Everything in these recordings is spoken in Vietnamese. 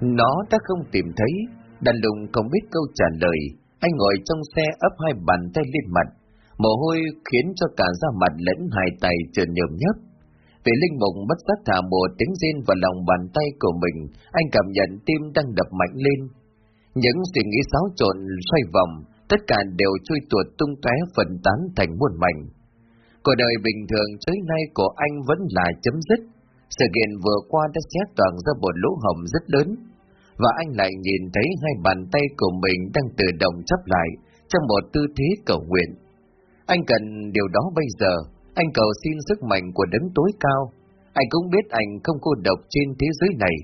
Nó đã không tìm thấy, đàn lùng không biết câu trả lời. Anh ngồi trong xe ấp hai bàn tay lên mặt, mồ hôi khiến cho cả da mặt lẫn hai tay trở nhờm nhấp. Vì linh mục bất giác thả mùa tiếng rên vào lòng bàn tay của mình, anh cảm nhận tim đang đập mạnh lên. Những suy nghĩ xáo trộn xoay vòng, tất cả đều trôi tuột tung tóe phần tán thành muôn mảnh. Cuộc đời bình thường tới nay của anh vẫn là chấm dứt. Sự kiện vừa qua đã xé toàn ra một lỗ hồng rất lớn, và anh lại nhìn thấy hai bàn tay của mình đang tự động chấp lại trong một tư thế cầu nguyện. Anh cần điều đó bây giờ, anh cầu xin sức mạnh của đấng tối cao. Anh cũng biết anh không cô độc trên thế giới này.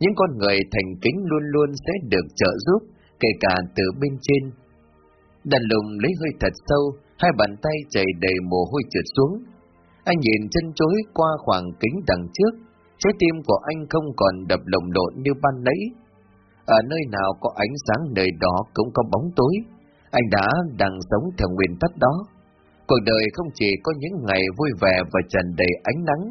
Những con người thành kính luôn luôn sẽ được trợ giúp, kể cả từ bên trên. Đàn lùng lấy hơi thật sâu, hai bàn tay chảy đầy mồ hôi trượt xuống. Anh nhìn chân chối qua khoảng kính đằng trước, trái tim của anh không còn đập lồng lộn như ban nãy. Ở nơi nào có ánh sáng nơi đó cũng có bóng tối, anh đã đang sống theo nguyên tắc đó. Cuộc đời không chỉ có những ngày vui vẻ và tràn đầy ánh nắng,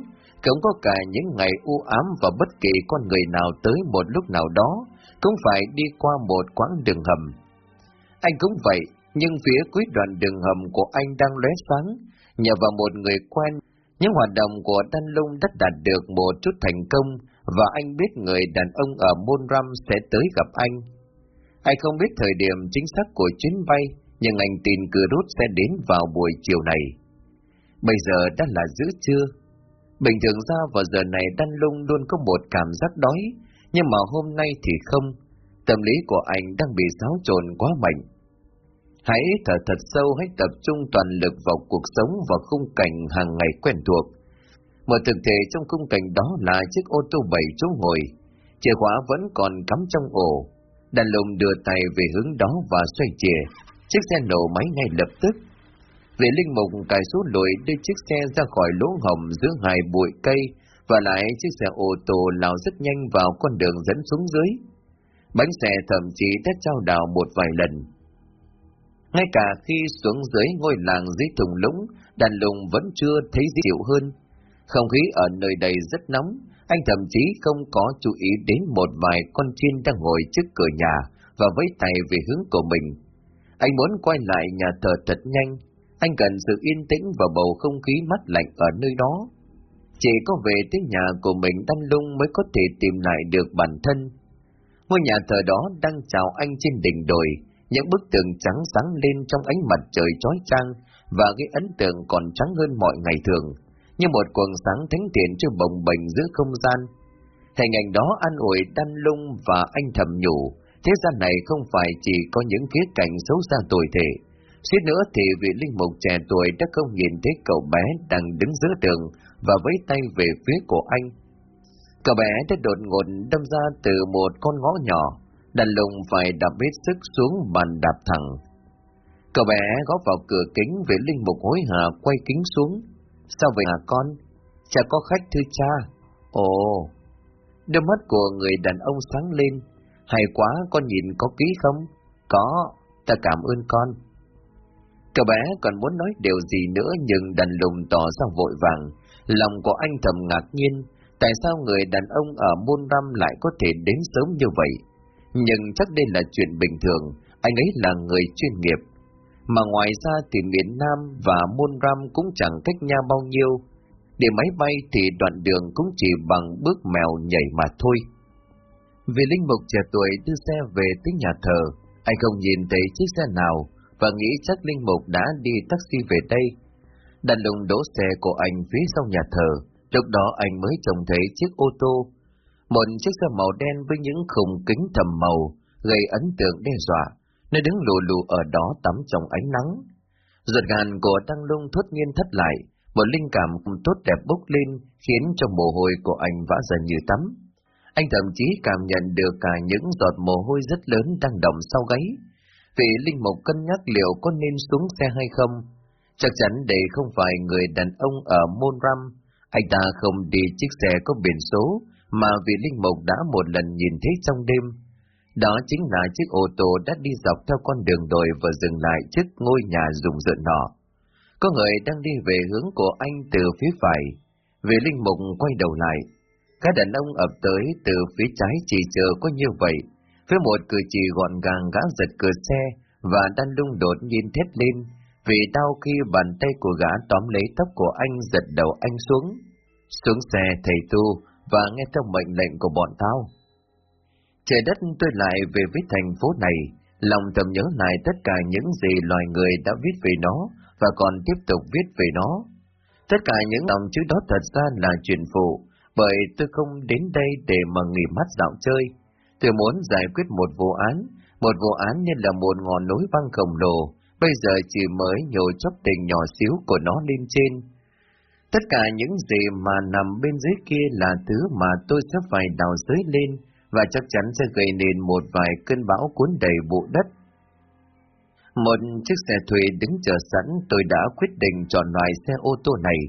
cũng có cả những ngày u ám và bất kỳ con người nào tới một lúc nào đó cũng phải đi qua một quãng đường hầm. Anh cũng vậy, nhưng phía cuối đoạn đường hầm của anh đang lóe sáng, nhờ vào một người quen, những hoạt động của Đan Lung đã đạt được một chút thành công và anh biết người đàn ông ở Môn Ram sẽ tới gặp anh. Anh không biết thời điểm chính xác của chuyến bay, nhưng anh tin cử rút sẽ đến vào buổi chiều này. Bây giờ đã là giữa trưa. Bình thường ra vào giờ này Đan Lung luôn có một cảm giác đói, nhưng mà hôm nay thì không. Tâm lý của anh đang bị xáo trộn quá mạnh. Hãy thở thật sâu, hãy tập trung toàn lực vào cuộc sống và khung cảnh hàng ngày quen thuộc. Một thực thể trong khung cảnh đó là chiếc ô tô bảy chỗ ngồi. Chìa khóa vẫn còn cắm trong ổ. Đàn lùng đưa tay về hướng đó và xoay chìa. Chiếc xe nổ máy ngay lập tức. Vị linh mục cài số lùi đưa chiếc xe ra khỏi lỗ hồng giữa hai bụi cây và lại chiếc xe ô tô lao rất nhanh vào con đường dẫn xuống dưới. Bánh xe thậm chí đã trao đảo một vài lần. Ngay cả khi xuống dưới ngôi làng dưới thùng lũng, đàn lùng vẫn chưa thấy dịu hơn. Không khí ở nơi đây rất nóng, anh thậm chí không có chú ý đến một vài con chim đang ngồi trước cửa nhà và với tay về hướng của mình. Anh muốn quay lại nhà thờ thật nhanh, anh cần sự yên tĩnh và bầu không khí mát lạnh ở nơi đó. Chỉ có về tới nhà của mình đan lung mới có thể tìm lại được bản thân. Ngôi nhà thờ đó đang chào anh trên đỉnh đồi, những bức tường trắng sáng lên trong ánh mặt trời chói chang và cái ấn tượng còn trắng hơn mọi ngày thường, như một quần sáng thánh thiện chưa bồng bềnh giữa không gian. Hình ảnh đó an ủi đan lung và anh thầm nhủ, thế gian này không phải chỉ có những khía cạnh xấu xa tồi tệ. Suýt nữa thì vị linh mục trẻ tuổi đã không nhìn thấy cậu bé đang đứng giữa tường và với tay về phía của anh. Cậu bé đã đột ngột đâm ra từ một con ngõ nhỏ, đàn lùng phải đạp hết sức xuống bàn đạp thẳng. Cậu bé góp vào cửa kính về linh mục hối hả quay kính xuống. Sao vậy hả con? Cha có khách thưa cha. Ồ, đôi mắt của người đàn ông sáng lên. Hay quá, con nhìn có ký không? Có, ta cảm ơn con. Cậu bé còn muốn nói điều gì nữa nhưng đàn lùng tỏ ra vội vàng. Lòng của anh thầm ngạc nhiên, tại sao người đàn ông ở Môn Ram lại có thể đến sớm như vậy? Nhưng chắc đây là chuyện bình thường, anh ấy là người chuyên nghiệp. Mà ngoài ra thì miền Nam và Môn Ram cũng chẳng cách nhau bao nhiêu. Để máy bay thì đoạn đường cũng chỉ bằng bước mèo nhảy mà thôi. Vì linh mục trẻ tuổi đưa xe về tới nhà thờ, anh không nhìn thấy chiếc xe nào và nghĩ chắc linh mục đã đi taxi về đây. Đàn lùng đỗ xe của anh phía sau nhà thờ, lúc đó anh mới trông thấy chiếc ô tô một chiếc xe màu đen với những khung kính thầm màu, gây ấn tượng đe dọa, nó đứng lù lù ở đó tắm trong ánh nắng. Ruột gan của Tăng Lung thốt nhiên thất lại, một linh cảm tốt đẹp bốc lên khiến cho mồ hôi của anh vã dần như tắm. Anh thậm chí cảm nhận được cả những giọt mồ hôi rất lớn đang đọng sau gáy. Vị linh mục cân nhắc liệu có nên xuống xe hay không. Chắc chắn đây không phải người đàn ông ở Môn Ram. Anh ta không đi chiếc xe có biển số, mà vị linh mục đã một lần nhìn thấy trong đêm. Đó chính là chiếc ô tô đã đi dọc theo con đường đồi và dừng lại trước ngôi nhà rùng rợn nọ. Có người đang đi về hướng của anh từ phía phải. Vị linh mục quay đầu lại. Các đàn ông ập tới từ phía trái chỉ chờ có như vậy. Với một cử chỉ gọn gàng gã giật cửa xe và đan lung đột nhiên thét lên, vì đau khi bàn tay của gã tóm lấy tóc của anh giật đầu anh xuống. Xuống xe, thầy tu và nghe theo mệnh lệnh của bọn tao. Trời đất tôi lại về với thành phố này, lòng thầm nhớ lại tất cả những gì loài người đã viết về nó và còn tiếp tục viết về nó. Tất cả những dòng chữ đó thật ra là chuyện phụ, bởi tôi không đến đây để mà nghỉ mắt dạo chơi. Tôi muốn giải quyết một vụ án, một vụ án như là một ngọn núi băng khổng lồ, bây giờ chỉ mới nhổ chốc tình nhỏ xíu của nó lên trên. Tất cả những gì mà nằm bên dưới kia là thứ mà tôi sẽ phải đào dưới lên, và chắc chắn sẽ gây nên một vài cơn bão cuốn đầy bộ đất. Một chiếc xe thuê đứng chờ sẵn tôi đã quyết định chọn loại xe ô tô này.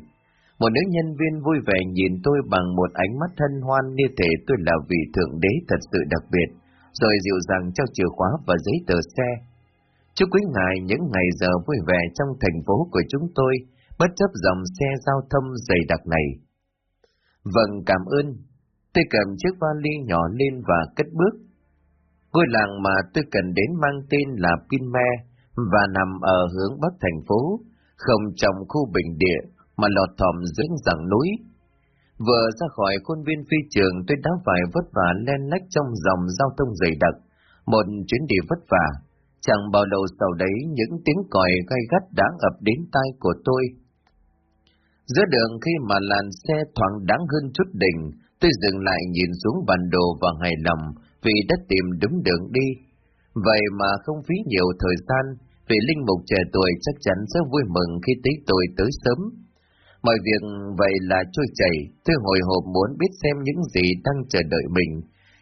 Một nữ nhân viên vui vẻ nhìn tôi bằng một ánh mắt thân hoan như thể tôi là vị thượng đế thật sự đặc biệt, rồi dịu dàng trao chìa khóa và giấy tờ xe. Chúc quý ngài những ngày giờ vui vẻ trong thành phố của chúng tôi, bất chấp dòng xe giao thông dày đặc này. Vâng, cảm ơn, Tôi cầm chiếc vali nhỏ lên và cất bước. Ngôi làng mà tôi cần đến mang tên là Pinme và nằm ở hướng bắc thành phố, không trong khu bình địa mà lọt thỏm dưới rặng núi. Vừa ra khỏi khuôn viên phi trường tôi đã phải vất vả len lách trong dòng giao thông dày đặc, một chuyến đi vất vả. Chẳng bao lâu sau đấy những tiếng còi gai gắt đã ập đến tai của tôi. Giữa đường khi mà làn xe thoáng đáng hơn chút đỉnh, Tôi dừng lại nhìn xuống bản đồ và hài lòng vì đã tìm đúng đường đi. Vậy mà không phí nhiều thời gian, vì linh mục trẻ tuổi chắc chắn sẽ vui mừng khi tí tôi tới sớm. Mọi việc vậy là trôi chảy, tôi hồi hộp muốn biết xem những gì đang chờ đợi mình.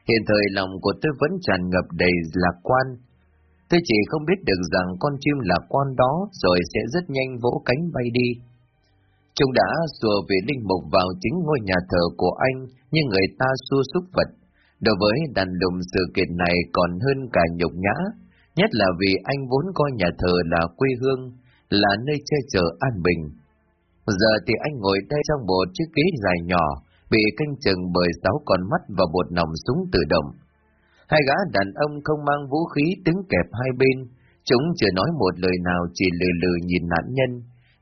Hiện thời lòng của tôi vẫn tràn ngập đầy lạc quan. Tôi chỉ không biết được rằng con chim lạc quan đó rồi sẽ rất nhanh vỗ cánh bay đi. Chúng đã rùa về linh mục vào chính ngôi nhà thờ của anh như người ta xua xúc vật. Đối với đàn lùm sự kiện này còn hơn cả nhục nhã, nhất là vì anh vốn coi nhà thờ là quê hương, là nơi che chở an bình. Giờ thì anh ngồi đây trong một chiếc ghế dài nhỏ, bị canh chừng bởi sáu con mắt và một nòng súng tự động. Hai gã đàn ông không mang vũ khí đứng kẹp hai bên, chúng chưa nói một lời nào chỉ lừ lừ nhìn nạn nhân,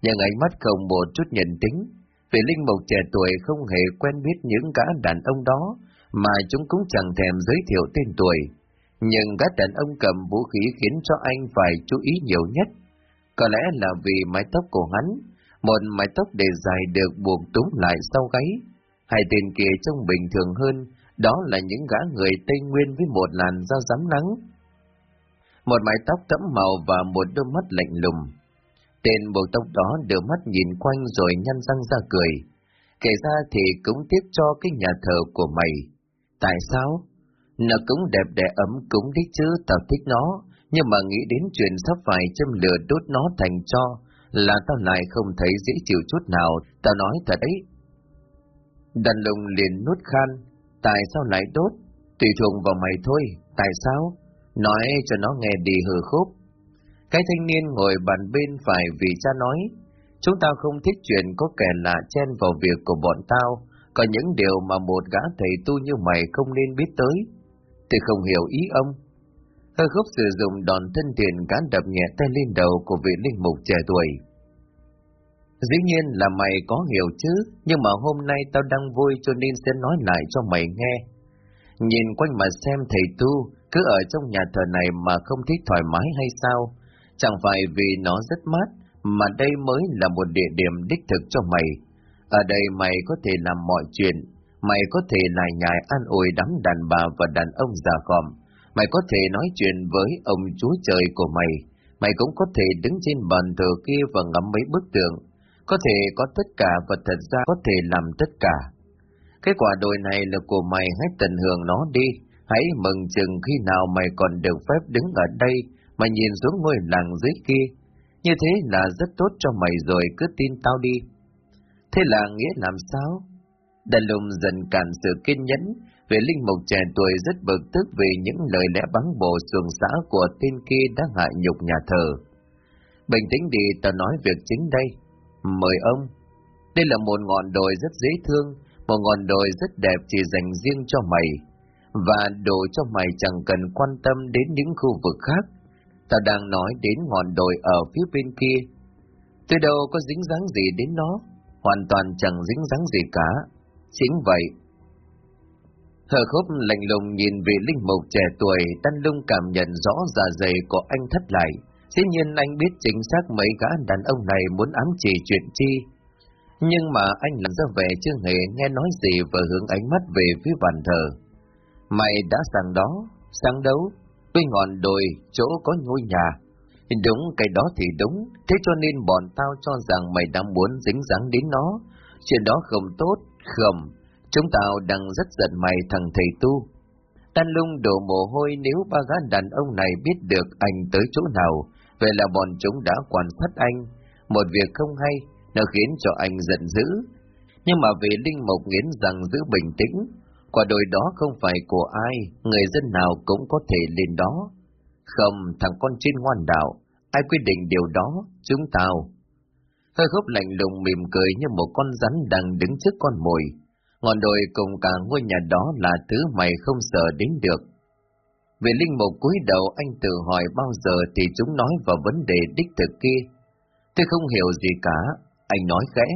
nhưng ánh mắt không một chút nhận tính, vì Linh Mục trẻ tuổi không hề quen biết những gã đàn ông đó, mà chúng cũng chẳng thèm giới thiệu tên tuổi. Nhưng gã đàn ông cầm vũ khí khiến cho anh phải chú ý nhiều nhất. Có lẽ là vì mái tóc của hắn, một mái tóc để dài được buộc túm lại sau gáy. Hai tên kia trông bình thường hơn, đó là những gã người Tây Nguyên với một làn da rám nắng. Một mái tóc tẫm màu và một đôi mắt lạnh lùng. Tên bộ tóc đó đưa mắt nhìn quanh rồi nhăn răng ra cười. Kể ra thì cũng tiếc cho cái nhà thờ của mày. Tại sao? Nó cũng đẹp đẽ ấm cũng đấy chứ, tao thích nó. Nhưng mà nghĩ đến chuyện sắp phải châm lửa đốt nó thành cho, là tao lại không thấy dễ chịu chút nào, tao nói thật đấy. Đàn lùng liền nuốt khan, tại sao lại đốt? Tùy thuộc vào mày thôi, tại sao? Nói cho nó nghe đi hừ khúc. Cái thanh niên ngồi bàn bên phải vì cha nói, chúng tao không thích chuyện có kẻ lạ chen vào việc của bọn tao, có những điều mà một gã thầy tu như mày không nên biết tới. Thì không hiểu ý ông. Hơi khúc sử dụng đòn thân thiện gã đập nhẹ tay lên đầu của vị linh mục trẻ tuổi. Dĩ nhiên là mày có hiểu chứ, nhưng mà hôm nay tao đang vui cho nên sẽ nói lại cho mày nghe. Nhìn quanh mà xem thầy tu, cứ ở trong nhà thờ này mà không thích thoải mái hay sao? Chẳng phải vì nó rất mát, mà đây mới là một địa điểm đích thực cho mày. Ở đây mày có thể làm mọi chuyện, mày có thể lại nhài an ủi đám đàn bà và đàn ông già gòm, mày có thể nói chuyện với ông chúa trời của mày, mày cũng có thể đứng trên bàn thờ kia và ngắm mấy bức tượng, có thể có tất cả và thật ra có thể làm tất cả. Cái quả đồi này là của mày, hãy tận hưởng nó đi, hãy mừng chừng khi nào mày còn được phép đứng ở đây mà nhìn xuống ngôi làng dưới kia. Như thế là rất tốt cho mày rồi, cứ tin tao đi. Thế là nghĩa làm sao? Đàn lùng dần cản sự kiên nhẫn, về linh mục trẻ tuổi rất bực tức vì những lời lẽ bắn bổ xuồng xã của tên kia đã hại nhục nhà thờ. Bình tĩnh đi, ta nói việc chính đây. Mời ông. Đây là một ngọn đồi rất dễ thương, một ngọn đồi rất đẹp chỉ dành riêng cho mày, và đồ cho mày chẳng cần quan tâm đến những khu vực khác ta đang nói đến ngọn đồi ở phía bên kia. tôi đâu có dính dáng gì đến nó, hoàn toàn chẳng dính dáng gì cả. Chính vậy, Hờ khúc lạnh lùng nhìn vị linh mục trẻ tuổi, Tân Lung cảm nhận rõ dạ dày của anh thất lại. Dĩ nhiên anh biết chính xác mấy gã đàn ông này muốn ám chỉ chuyện chi. Nhưng mà anh làm ra vẻ chưa hề nghe nói gì và hướng ánh mắt về phía bàn thờ. Mày đã sang đó, sang đấu, với ngọn đồi, chỗ có ngôi nhà. Đúng, cái đó thì đúng, thế cho nên bọn tao cho rằng mày đang muốn dính dáng đến nó. Chuyện đó không tốt, không, Chúng tao đang rất giận mày thằng thầy tu. Tan lung đổ mồ hôi nếu ba gã đàn ông này biết được anh tới chỗ nào, vậy là bọn chúng đã quan sát anh. Một việc không hay, nó khiến cho anh giận dữ. Nhưng mà vì Linh Mộc nghiến rằng giữ bình tĩnh, quả đồi đó không phải của ai, người dân nào cũng có thể lên đó. Không, thằng con trên ngoan đạo, ai quyết định điều đó, chúng tao. Hơi khúc lạnh lùng mỉm cười như một con rắn đang đứng trước con mồi. Ngọn đồi cùng cả ngôi nhà đó là thứ mày không sợ đến được. Về linh mục cúi đầu anh tự hỏi bao giờ thì chúng nói vào vấn đề đích thực kia. Tôi không hiểu gì cả, anh nói khẽ.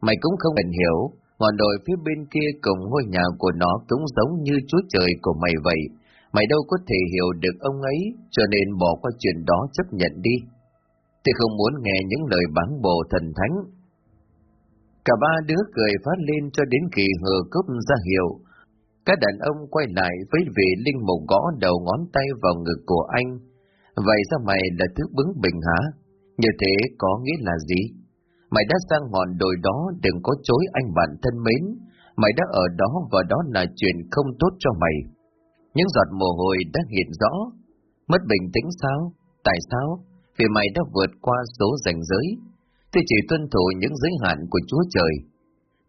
Mày cũng không cần hiểu, ngọn đồi phía bên kia cùng ngôi nhà của nó cũng giống như chúa trời của mày vậy. Mày đâu có thể hiểu được ông ấy, cho nên bỏ qua chuyện đó chấp nhận đi. Tôi không muốn nghe những lời bán bồ thần thánh Cả ba đứa cười phát lên cho đến kỳ hờ cốc ra hiệu. Các đàn ông quay lại với vị linh mục gõ đầu ngón tay vào ngực của anh. Vậy sao mày là thứ bướng bình hả? Như thế có nghĩa là gì? Mày đã sang ngọn đồi đó đừng có chối anh bạn thân mến. Mày đã ở đó và đó là chuyện không tốt cho mày. Những giọt mồ hôi đã hiện rõ. Mất bình tĩnh sao? Tại sao? Vì mày đã vượt qua số ranh giới Thì chỉ tuân thủ những giới hạn của Chúa Trời.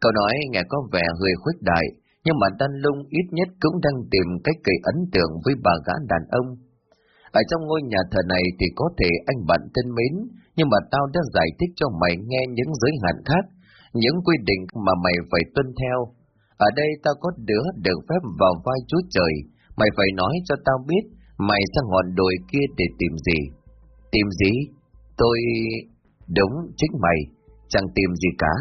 Cậu nói nghe có vẻ hơi khuếch đại, nhưng mà Đan Lung ít nhất cũng đang tìm cách gây ấn tượng với bà gã đàn ông. Ở trong ngôi nhà thờ này thì có thể anh bạn thân mến, nhưng mà tao đã giải thích cho mày nghe những giới hạn khác, những quy định mà mày phải tuân theo. Ở đây tao có đứa được phép vào vai Chúa Trời, mày phải nói cho tao biết mày sang ngọn đồi kia để tìm gì. Tìm gì? Tôi... Đúng, chính mày, chẳng tìm gì cả.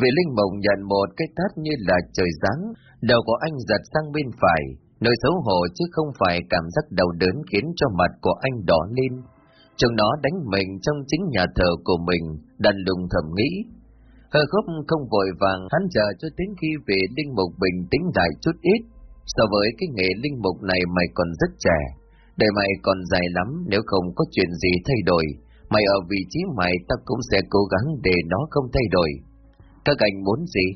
Vị Linh Mộng nhận một cái tát như là trời giáng, đầu của anh giật sang bên phải, nơi xấu hổ chứ không phải cảm giác đau đớn khiến cho mặt của anh đỏ lên. Chồng nó đánh mình trong chính nhà thờ của mình, đàn lùng thầm nghĩ. Hơi khúc không vội vàng, hắn chờ cho đến khi về Linh Mục bình tĩnh lại chút ít. So với cái nghề Linh Mục này mày còn rất trẻ, đời mày còn dài lắm nếu không có chuyện gì thay đổi Mày ở vị trí mày ta cũng sẽ cố gắng để nó không thay đổi. Các anh muốn gì?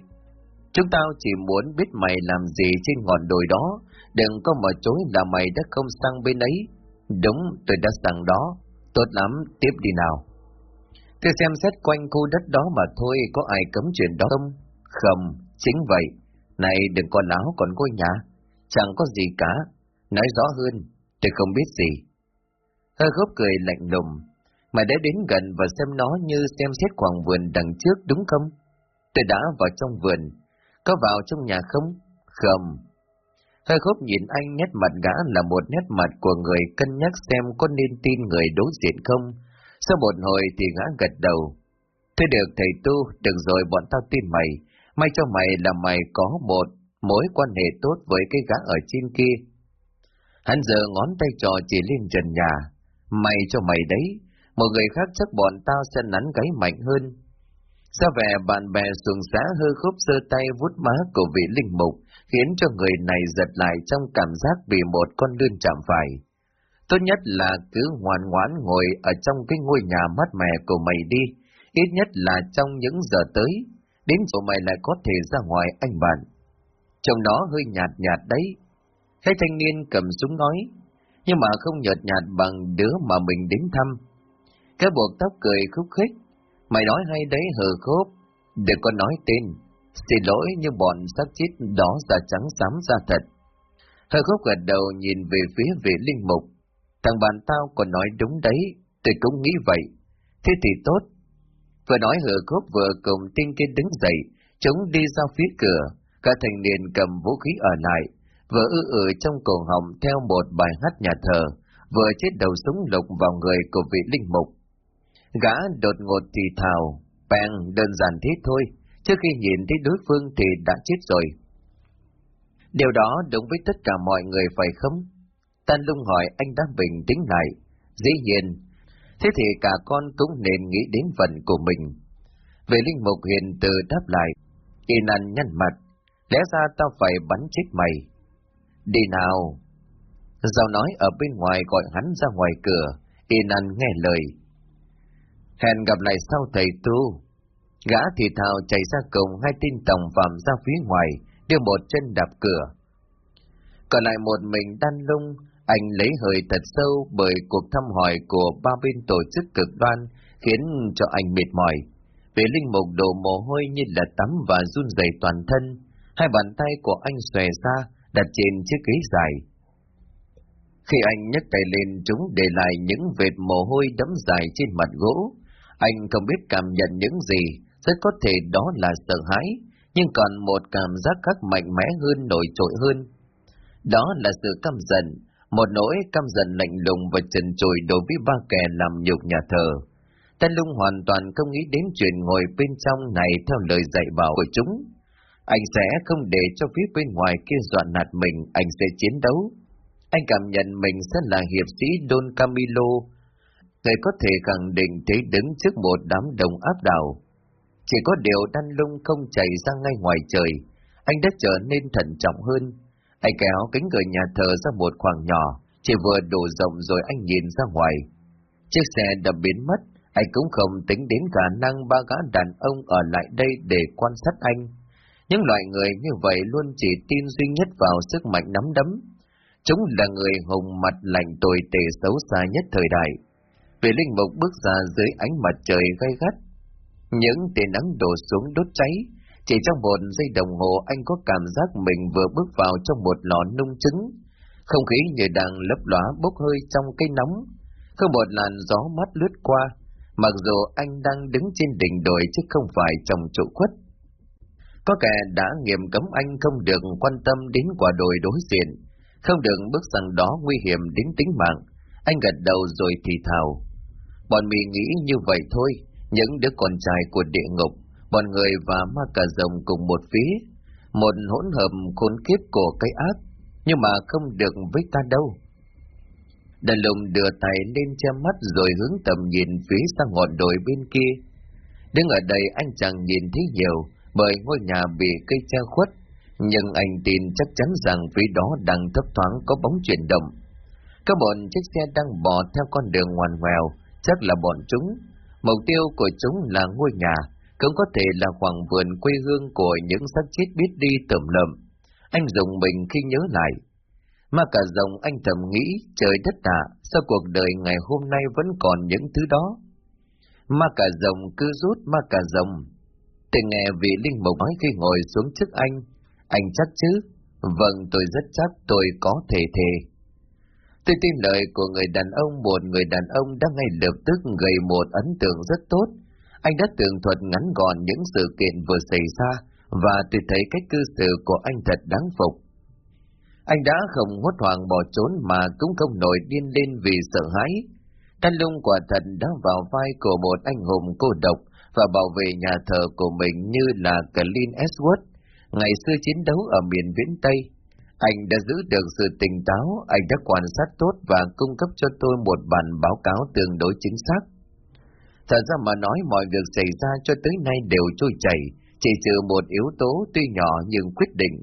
Chúng tao chỉ muốn biết mày làm gì trên ngọn đồi đó, đừng có mà chối là mày đã không sang bên ấy. Đúng, tôi đã sang đó. Tốt lắm, tiếp đi nào. Tôi xem xét quanh khu đất đó mà thôi, có ai cấm chuyện đó không? Không, chính vậy. Này đừng có láo còn ngôi nhà. Chẳng có gì cả. Nói rõ hơn, tôi không biết gì. Hơi khớp cười lạnh lùng, Mày đã đến gần và xem nó như xem xét khoảng vườn đằng trước đúng không? Tôi đã vào trong vườn. Có vào trong nhà không? Không. Hơi khúc nhìn anh nét mặt gã là một nét mặt của người cân nhắc xem có nên tin người đối diện không. Sau một hồi thì gã gật đầu. Thế được thầy tu, được rồi bọn tao tin mày. May cho mày là mày có một mối quan hệ tốt với cái gã ở trên kia. Hắn giờ ngón tay trò chỉ lên trần nhà. may cho mày đấy, một người khác chắc bọn tao sẽ nắn gáy mạnh hơn. Sao vẻ bạn bè xuồng xá hơi khúc sơ tay vút má của vị linh mục, khiến cho người này giật lại trong cảm giác bị một con lươn chạm phải. Tốt nhất là cứ ngoan ngoãn ngồi ở trong cái ngôi nhà mát mẻ của mày đi, ít nhất là trong những giờ tới, đến chỗ mày lại có thể ra ngoài anh bạn. Trong đó hơi nhạt nhạt đấy. Thấy thanh niên cầm súng nói, nhưng mà không nhợt nhạt bằng đứa mà mình đến thăm. Cái buộc tóc cười khúc khích. Mày nói hay đấy hờ khốp. Đừng có nói tên. Xin lỗi như bọn xác chết đó da trắng xám ra thật. Hơi khóc gật đầu nhìn về phía vị linh mục. Thằng bạn tao còn nói đúng đấy. Tôi cũng nghĩ vậy. Thế thì tốt. Vừa nói hờ khóc vừa cùng tiên kia đứng dậy, Chúng đi ra phía cửa, Cả thành niên cầm vũ khí ở lại, vừa ư ử trong cổ họng theo một bài hát nhà thờ, vừa chết đầu súng lục vào người của vị linh mục. Gã đột ngột thì thào, bèn đơn giản thế thôi, trước khi nhìn thấy đối phương thì đã chết rồi. Điều đó đúng với tất cả mọi người phải không? Tan lung hỏi anh đã bình tĩnh lại. Dĩ nhiên, thế thì cả con cũng nên nghĩ đến phần của mình. Về linh mục hiền từ đáp lại, y năn nhăn mặt, lẽ ra tao phải bắn chết mày. Đi nào! Giao nói ở bên ngoài gọi hắn ra ngoài cửa, y năn nghe lời. Hẹn gặp lại sau thầy tu. Gã thì thào chạy ra cổng hai tin tổng phạm ra phía ngoài, đưa một chân đạp cửa. Còn lại một mình đan lung, anh lấy hơi thật sâu bởi cuộc thăm hỏi của ba bên tổ chức cực đoan khiến cho anh mệt mỏi. Về linh mục đổ mồ hôi như là tắm và run rẩy toàn thân, hai bàn tay của anh xòe ra, đặt trên chiếc ghế dài. Khi anh nhấc tay lên chúng để lại những vệt mồ hôi đẫm dài trên mặt gỗ, anh không biết cảm nhận những gì, rất có thể đó là sợ hãi, nhưng còn một cảm giác khác mạnh mẽ hơn nổi trội hơn. Đó là sự căm giận, một nỗi căm giận lạnh lùng và trần trùi đối với ba kẻ làm nhục nhà thờ. Tân Lung hoàn toàn không nghĩ đến chuyện ngồi bên trong này theo lời dạy bảo của chúng. Anh sẽ không để cho phía bên ngoài kia dọa nạt mình, anh sẽ chiến đấu. Anh cảm nhận mình sẽ là hiệp sĩ Don Camilo, người có thể khẳng định thế đứng trước một đám đồng áp đảo. Chỉ có điều Đan Lung không chảy ra ngay ngoài trời, anh đã trở nên thận trọng hơn. Anh kéo cánh cửa nhà thờ ra một khoảng nhỏ, chỉ vừa đủ rộng rồi anh nhìn ra ngoài. Chiếc xe đập biến mất, anh cũng không tính đến khả năng ba gã đàn ông ở lại đây để quan sát anh. Những loại người như vậy luôn chỉ tin duy nhất vào sức mạnh nắm đấm. Chúng là người hùng mặt lạnh tồi tệ xấu xa nhất thời đại. Vì linh mục bước ra dưới ánh mặt trời gay gắt, những tia nắng đổ xuống đốt cháy, chỉ trong một giây đồng hồ anh có cảm giác mình vừa bước vào trong một lò nung trứng. Không khí như đang lấp lóa bốc hơi trong cây nóng. Không một làn gió mát lướt qua, mặc dù anh đang đứng trên đỉnh đồi chứ không phải trong trụ khuất. Có kẻ đã nghiêm cấm anh không được quan tâm đến quả đồi đối diện, không được bước sang đó nguy hiểm đến tính mạng. Anh gật đầu rồi thì thào. Bọn mình nghĩ như vậy thôi, những đứa con trai của địa ngục, bọn người và ma cà rồng cùng một phía, một hỗn hợp khốn kiếp của cái ác, nhưng mà không được với ta đâu. Đàn lùng đưa tay lên che mắt rồi hướng tầm nhìn phía sang ngọn đồi bên kia. Đứng ở đây anh chẳng nhìn thấy nhiều, bởi ngôi nhà bị cây che khuất, nhưng anh tin chắc chắn rằng phía đó đang thấp thoáng có bóng chuyển động. Các bọn chiếc xe đang bò theo con đường ngoằn ngoèo, chắc là bọn chúng. Mục tiêu của chúng là ngôi nhà, cũng có thể là khoảng vườn quê hương của những xác chết biết đi tẩm lợm. Anh dùng mình khi nhớ lại. Mà cả dòng anh thầm nghĩ trời đất tạ, sao cuộc đời ngày hôm nay vẫn còn những thứ đó? Ma cả rồng cứ rút ma cả rồng. Tình nghe vị linh mục nói khi ngồi xuống trước anh. Anh chắc chứ? Vâng, tôi rất chắc tôi có thể thề. Tôi tin lời của người đàn ông, một người đàn ông đã ngay lập tức gây một ấn tượng rất tốt. Anh đã tường thuật ngắn gọn những sự kiện vừa xảy ra, và tôi thấy cách cư xử của anh thật đáng phục. Anh đã không hốt hoảng bỏ trốn mà cũng không nổi điên lên vì sợ hãi. Thanh lung quả thật đã vào vai của một anh hùng cô độc và bảo vệ nhà thờ của mình như là Clint Eastwood, ngày xưa chiến đấu ở miền viễn Tây. Anh đã giữ được sự tỉnh táo, anh đã quan sát tốt và cung cấp cho tôi một bản báo cáo tương đối chính xác. Thật ra mà nói mọi việc xảy ra cho tới nay đều trôi chảy, chỉ trừ một yếu tố tuy nhỏ nhưng quyết định.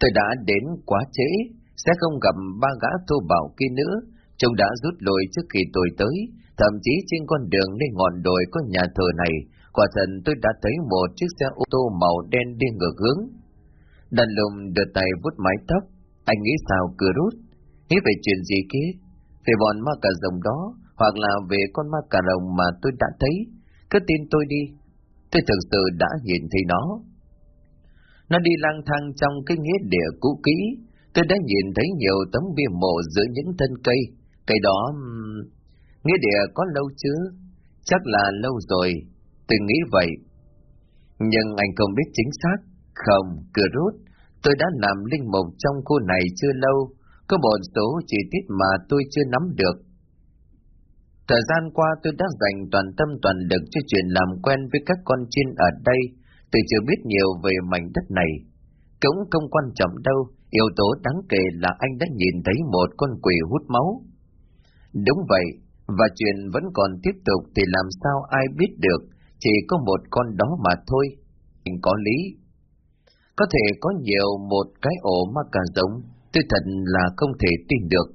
Tôi đã đến quá trễ, sẽ không gặp ba gã thô bảo kia nữa, chúng đã rút lui trước khi tôi tới, thậm chí trên con đường lên ngọn đồi có nhà thờ này, quả thật tôi đã thấy một chiếc xe ô tô màu đen đi ngược hướng. Đàn lùm đưa tay vút mái tóc, anh nghĩ sao cửa rút, nghĩ về chuyện gì kia, về bọn ma cà rồng đó, hoặc là về con ma cà rồng mà tôi đã thấy, cứ tin tôi đi, tôi thực sự đã nhìn thấy nó. Nó đi lang thang trong cái nghĩa địa cũ kỹ, tôi đã nhìn thấy nhiều tấm bia mộ giữa những thân cây, cây đó... Nghĩa địa có lâu chưa? Chắc là lâu rồi, tôi nghĩ vậy. Nhưng anh không biết chính xác. Không, cửa rút. Tôi đã làm linh mục trong khu này chưa lâu. Có một số chi tiết mà tôi chưa nắm được. Thời gian qua tôi đã dành toàn tâm toàn lực cho chuyện làm quen với các con chim ở đây. Tôi chưa biết nhiều về mảnh đất này. Cũng không quan trọng đâu, yếu tố đáng kể là anh đã nhìn thấy một con quỷ hút máu. Đúng vậy, và chuyện vẫn còn tiếp tục thì làm sao ai biết được, chỉ có một con đó mà thôi. Anh có lý. Có thể có nhiều một cái ổ ma cà giống, tôi thật là không thể tin được.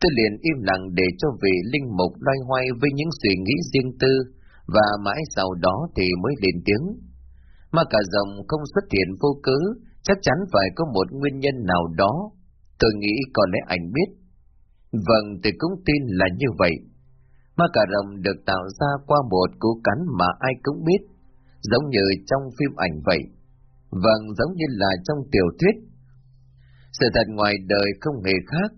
Tôi liền im lặng để cho vị linh mục loay hoay với những suy nghĩ riêng tư, và mãi sau đó thì mới lên tiếng. Mà cả rồng không xuất hiện vô cớ, chắc chắn phải có một nguyên nhân nào đó. Tôi nghĩ có lẽ anh biết. Vâng, tôi cũng tin là như vậy. Ma cà rồng được tạo ra qua một cú cắn mà ai cũng biết, giống như trong phim ảnh vậy. Vâng, giống như là trong tiểu thuyết. Sự thật ngoài đời không hề khác,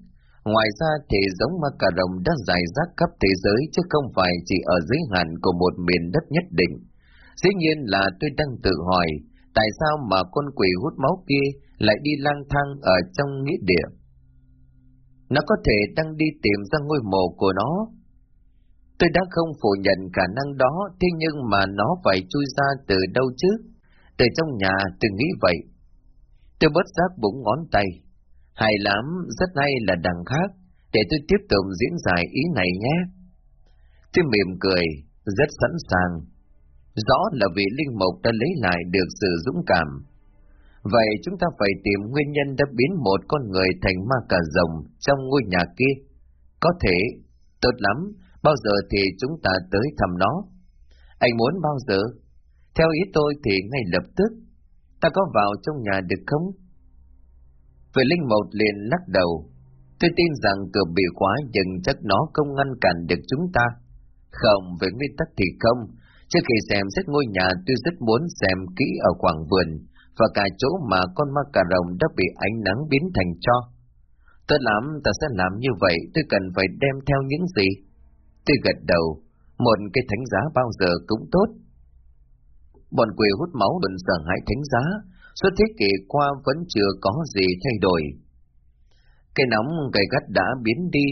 Ngoài ra thì giống ma cà rồng đã dài rác khắp thế giới chứ không phải chỉ ở dưới hạn của một miền đất nhất định. Dĩ nhiên là tôi đang tự hỏi, tại sao mà con quỷ hút máu kia lại đi lang thang ở trong nghĩa địa? Nó có thể đang đi tìm ra ngôi mộ của nó. Tôi đã không phủ nhận khả năng đó, thế nhưng mà nó phải chui ra từ đâu chứ? Từ trong nhà tôi nghĩ vậy. Tôi bất giác búng ngón tay. Hay lắm, rất hay là đằng khác, để tôi tiếp tục diễn giải ý này nhé. Tôi mỉm cười, rất sẵn sàng. Rõ là vị linh mục đã lấy lại được sự dũng cảm. Vậy chúng ta phải tìm nguyên nhân đã biến một con người thành ma cà rồng trong ngôi nhà kia. Có thể, tốt lắm, bao giờ thì chúng ta tới thăm nó. Anh muốn bao giờ? Theo ý tôi thì ngay lập tức. Ta có vào trong nhà được không? Về linh một liền lắc đầu. Tôi tin rằng cửa bị khóa nhưng chắc nó không ngăn cản được chúng ta. Không, về nguyên tắc thì không. Trước khi xem xét ngôi nhà tôi rất muốn xem kỹ ở khoảng vườn và cả chỗ mà con ma cà rồng đã bị ánh nắng biến thành cho. Tôi làm, ta sẽ làm như vậy, tôi cần phải đem theo những gì? Tôi gật đầu, một cái thánh giá bao giờ cũng tốt. Bọn quỷ hút máu đừng sợ hãi thánh giá, suốt thế kỷ qua vẫn chưa có gì thay đổi. Cây nóng gầy gắt đã biến đi.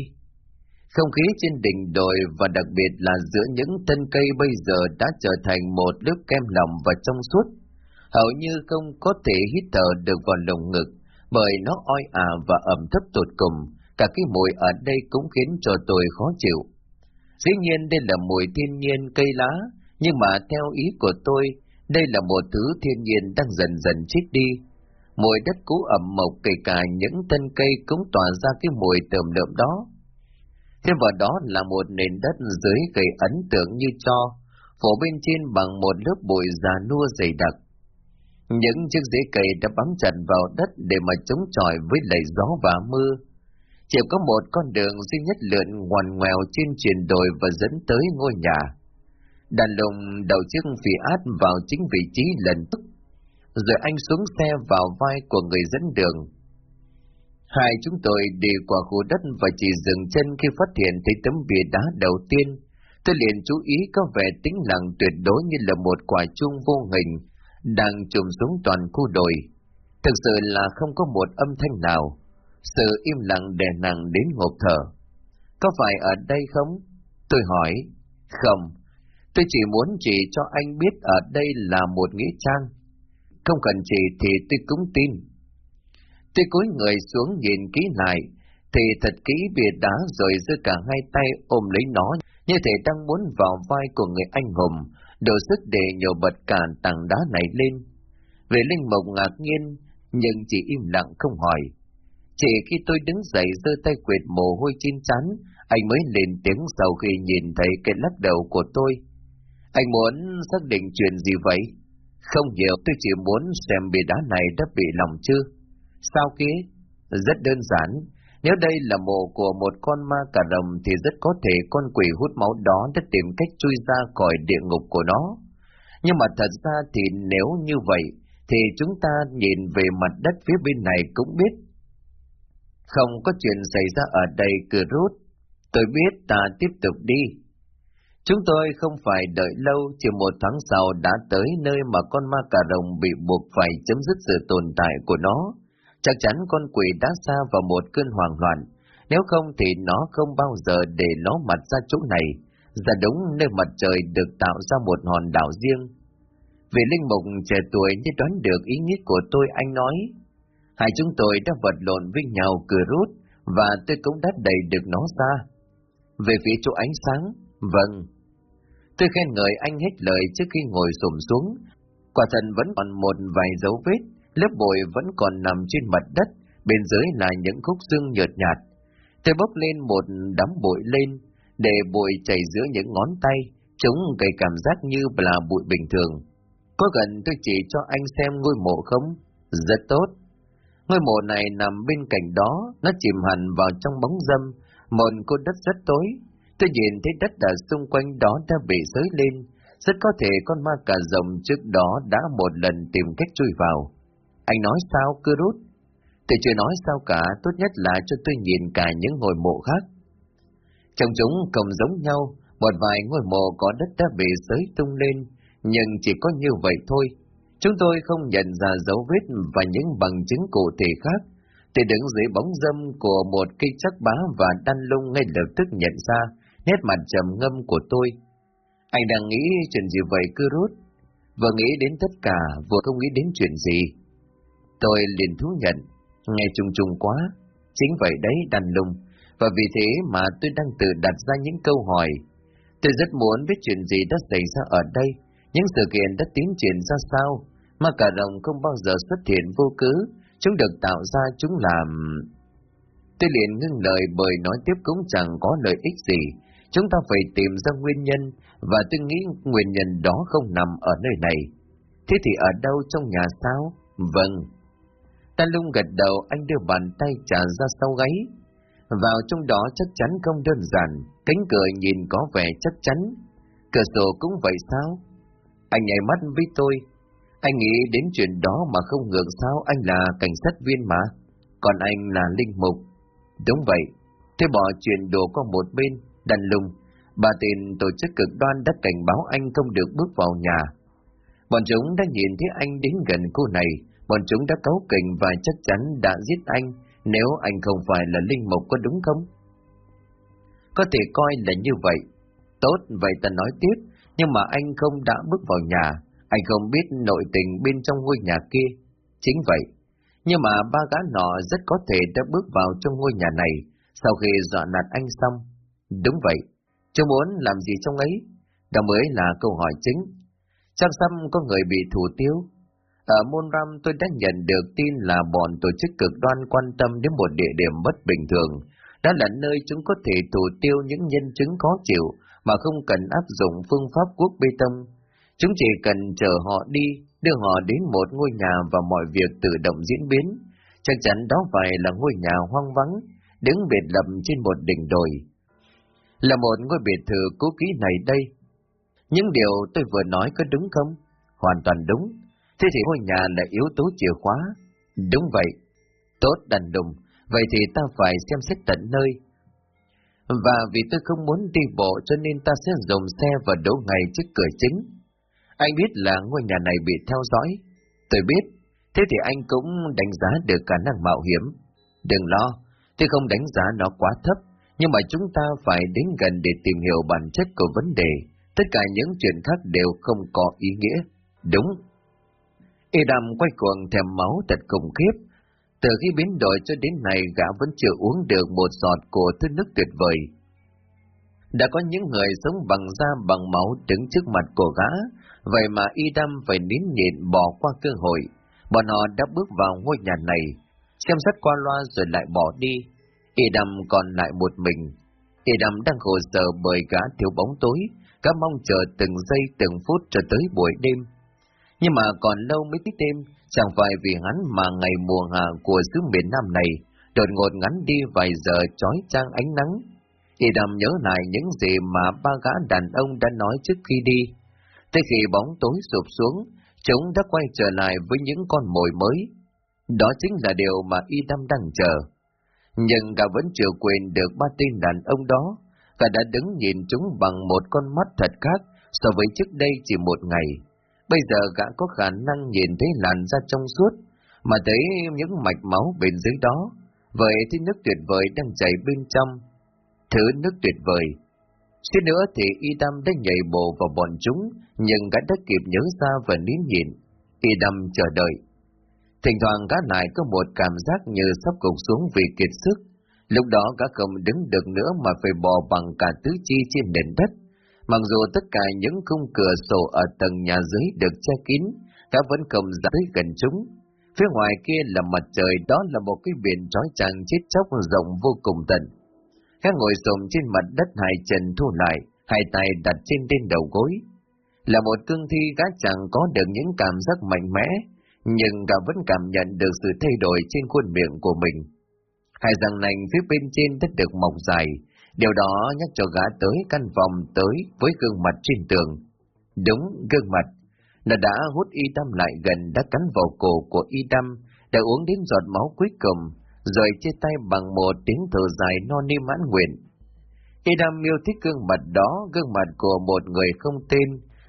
Không khí trên đỉnh đồi và đặc biệt là giữa những thân cây bây giờ đã trở thành một lớp kem lòng và trong suốt. Hầu như không có thể hít thở được vào lồng ngực, bởi nó oi ả và ẩm thấp tột cùng, cả cái mùi ở đây cũng khiến cho tôi khó chịu. Dĩ nhiên đây là mùi thiên nhiên cây lá, nhưng mà theo ý của tôi, đây là một thứ thiên nhiên đang dần dần chết đi. Mùi đất cũ ẩm mộc kể cả những thân cây cũng tỏa ra cái mùi tờm lợm đó. Thêm vào đó là một nền đất dưới cây ấn tượng như cho, phủ bên trên bằng một lớp bụi già nua dày đặc. Những chiếc rễ cây đã bám chặt vào đất để mà chống chọi với lầy gió và mưa. Chỉ có một con đường duy nhất lượn ngoằn ngoèo trên truyền đồi và dẫn tới ngôi nhà. Đàn lùng đầu chiếc phi át vào chính vị trí lần tức, rồi anh xuống xe vào vai của người dẫn đường. Hai chúng tôi đi qua khu đất và chỉ dừng chân khi phát hiện thấy tấm bia đá đầu tiên. Tôi liền chú ý có vẻ tĩnh lặng tuyệt đối như là một quả chuông vô hình đang trùm xuống toàn khu đồi. Thực sự là không có một âm thanh nào. Sự im lặng đè nặng đến ngộp thở. Có phải ở đây không? Tôi hỏi. Không, Tôi chỉ muốn chỉ cho anh biết ở đây là một nghĩa trang. Không cần chỉ thì tôi cũng tin. Tôi cúi người xuống nhìn kỹ lại, thì thật kỹ bìa đá rồi giơ cả hai tay ôm lấy nó, như thể đang muốn vào vai của người anh hùng, đổ sức để nhổ bật cả tảng đá này lên. Về linh mộc ngạc nhiên, nhưng chỉ im lặng không hỏi. Chỉ khi tôi đứng dậy giơ tay quệt mồ hôi chín chắn, anh mới lên tiếng sau khi nhìn thấy cái lắc đầu của tôi. Anh muốn xác định chuyện gì vậy? Không hiểu, tôi chỉ muốn xem bia đá này đã bị lòng chưa. Sao kia? Rất đơn giản. Nếu đây là mộ của một con ma cà rồng thì rất có thể con quỷ hút máu đó đã tìm cách chui ra khỏi địa ngục của nó. Nhưng mà thật ra thì nếu như vậy, thì chúng ta nhìn về mặt đất phía bên này cũng biết. Không có chuyện xảy ra ở đây cứ rút. Tôi biết ta tiếp tục đi. Chúng tôi không phải đợi lâu, chỉ một tháng sau đã tới nơi mà con ma cà rồng bị buộc phải chấm dứt sự tồn tại của nó. Chắc chắn con quỷ đã xa vào một cơn hoảng loạn, nếu không thì nó không bao giờ để nó mặt ra chỗ này, ra đúng nơi mặt trời được tạo ra một hòn đảo riêng. Vì linh mục trẻ tuổi như đoán được ý nghĩa của tôi anh nói, hai chúng tôi đã vật lộn với nhau cửa rút, và tôi cũng đã đẩy được nó ra. Về phía chỗ ánh sáng, vâng. Tôi khen ngợi anh hết lời trước khi ngồi xổm xuống. Quả thật vẫn còn một vài dấu vết, lớp bụi vẫn còn nằm trên mặt đất, bên dưới là những khúc xương nhợt nhạt. Tôi bốc lên một đám bụi lên, để bụi chảy giữa những ngón tay, chúng gây cảm giác như là bụi bình thường. Có gần tôi chỉ cho anh xem ngôi mộ không? Rất tốt. Ngôi mộ này nằm bên cạnh đó, nó chìm hẳn vào trong bóng dâm, một cô đất rất tối. Tôi nhìn thấy đất đã xung quanh đó đã bị sới lên, rất có thể con ma cà rồng trước đó đã một lần tìm cách chui vào. Anh nói sao cơ rút? Tôi chưa nói sao cả, tốt nhất là cho tôi nhìn cả những ngôi mộ khác. Trong chúng không giống nhau, một vài ngôi mộ có đất đã bị sới tung lên, nhưng chỉ có như vậy thôi. Chúng tôi không nhận ra dấu vết và những bằng chứng cụ thể khác. Tôi đứng dưới bóng dâm của một cây chắc bá và đan lung ngay lập tức nhận ra nét mặt trầm ngâm của tôi. Anh đang nghĩ chuyện gì vậy cứ rút? Vừa nghĩ đến tất cả, vừa không nghĩ đến chuyện gì. Tôi liền thú nhận, nghe trùng trùng quá. Chính vậy đấy đàn lùng, và vì thế mà tôi đang tự đặt ra những câu hỏi. Tôi rất muốn biết chuyện gì đã xảy ra ở đây, những sự kiện đã tiến triển ra sao, mà cả rồng không bao giờ xuất hiện vô cứ, chúng được tạo ra chúng làm... Tôi liền ngưng lời bởi nói tiếp cũng chẳng có lợi ích gì, chúng ta phải tìm ra nguyên nhân, và tôi nghĩ nguyên nhân đó không nằm ở nơi này. Thế thì ở đâu trong nhà sao? Vâng. Ta lung gật đầu, anh đưa bàn tay trả ra sau gáy. Vào trong đó chắc chắn không đơn giản, cánh cửa nhìn có vẻ chắc chắn. Cửa sổ cũng vậy sao? Anh nhảy mắt với tôi. Anh nghĩ đến chuyện đó mà không ngược sao anh là cảnh sát viên mà. Còn anh là linh mục. Đúng vậy. Thế bỏ chuyện đồ qua một bên, đàn lùng. Bà tiền tổ chức cực đoan đã cảnh báo anh không được bước vào nhà. Bọn chúng đã nhìn thấy anh đến gần cô này. Bọn chúng đã cáu kỉnh và chắc chắn đã giết anh nếu anh không phải là linh mục có đúng không? Có thể coi là như vậy. Tốt, vậy ta nói tiếp, nhưng mà anh không đã bước vào nhà, anh không biết nội tình bên trong ngôi nhà kia. Chính vậy, nhưng mà ba gã nọ rất có thể đã bước vào trong ngôi nhà này sau khi dọa nạt anh xong. Đúng vậy, chú muốn làm gì trong ấy? Đó mới là câu hỏi chính. Chắc xăm có người bị thủ tiêu. Ở Môn Ram tôi đã nhận được tin là bọn tổ chức cực đoan quan tâm đến một địa điểm bất bình thường. Đó là nơi chúng có thể thủ tiêu những nhân chứng khó chịu mà không cần áp dụng phương pháp quốc bê tông. Chúng chỉ cần chờ họ đi, đưa họ đến một ngôi nhà và mọi việc tự động diễn biến. Chắc chắn đó phải là ngôi nhà hoang vắng, đứng biệt lập trên một đỉnh đồi. Là một ngôi biệt thự cố ký này đây. Những điều tôi vừa nói có đúng không? Hoàn toàn đúng. Thế thì ngôi nhà là yếu tố chìa khóa. Đúng vậy. Tốt đành đùng. Vậy thì ta phải xem xét tận nơi, và vì tôi không muốn đi bộ cho nên ta sẽ dùng xe và đỗ ngay trước cửa chính. Anh biết là ngôi nhà này bị theo dõi. Tôi biết, thế thì anh cũng đánh giá được khả năng mạo hiểm. Đừng lo, tôi không đánh giá nó quá thấp, nhưng mà chúng ta phải đến gần để tìm hiểu bản chất của vấn đề. Tất cả những chuyện khác đều không có ý nghĩa. Đúng. Edam quay cuồng thèm máu thật khủng khiếp, từ khi biến đổi cho đến nay gã vẫn chưa uống được một giọt của thứ nước tuyệt vời. Đã có những người sống bằng da bằng máu đứng trước mặt của gã, vậy mà y đâm phải nín nhịn bỏ qua cơ hội. Bọn họ đã bước vào ngôi nhà này, xem xét qua loa rồi lại bỏ đi. Y đâm còn lại một mình. Y đâm đang khổ sở bởi gã thiếu bóng tối, gã mong chờ từng giây từng phút cho tới buổi đêm. Nhưng mà còn lâu mới tới đêm, Chẳng phải vì hắn mà ngày mùa hạ của xứ miền Nam này đột ngột ngắn đi vài giờ trói trang ánh nắng. Y đầm nhớ lại những gì mà ba gã đàn ông đã nói trước khi đi. Tới khi bóng tối sụp xuống, chúng đã quay trở lại với những con mồi mới. Đó chính là điều mà Y Đâm đang chờ. Nhưng gã vẫn chưa quên được ba tên đàn ông đó, Gã đã đứng nhìn chúng bằng một con mắt thật khác so với trước đây chỉ một ngày. Bây giờ gã có khả năng nhìn thấy làn da trong suốt, mà thấy những mạch máu bên dưới đó. Vậy thì nước tuyệt vời đang chảy bên trong. Thứ nước tuyệt vời. Suýt nữa thì Y Đam đã nhảy bộ vào bọn chúng, nhưng gã đã kịp nhớ ra và nín nhịn. Y Đam chờ đợi. Thỉnh thoảng gã lại có một cảm giác như sắp gục xuống vì kiệt sức. Lúc đó gã không đứng được nữa mà phải bò bằng cả tứ chi trên nền đất. Mặc dù tất cả những khung cửa sổ ở tầng nhà dưới được che kín, gã vẫn không dám tới gần chúng. Phía ngoài kia là mặt trời, đó là một cái biển trói chang chết chóc rộng vô cùng tận. Gã ngồi sồn trên mặt đất hai chân thu lại, hai tay đặt trên trên đầu gối. Là một cương thi gã chẳng có được những cảm giác mạnh mẽ, nhưng gã vẫn cảm nhận được sự thay đổi trên khuôn miệng của mình. Hai răng nành phía bên trên đã được mọc dài, điều đó nhắc cho gã tới căn phòng tới với gương mặt trên tường. Đúng, gương mặt. Nó đã hút y tâm lại gần đã cắn vào cổ của y tâm đã uống đến giọt máu cuối cùng, rồi chia tay bằng một tiếng thở dài non ni mãn nguyện. Y tâm yêu thích gương mặt đó, gương mặt của một người không tên,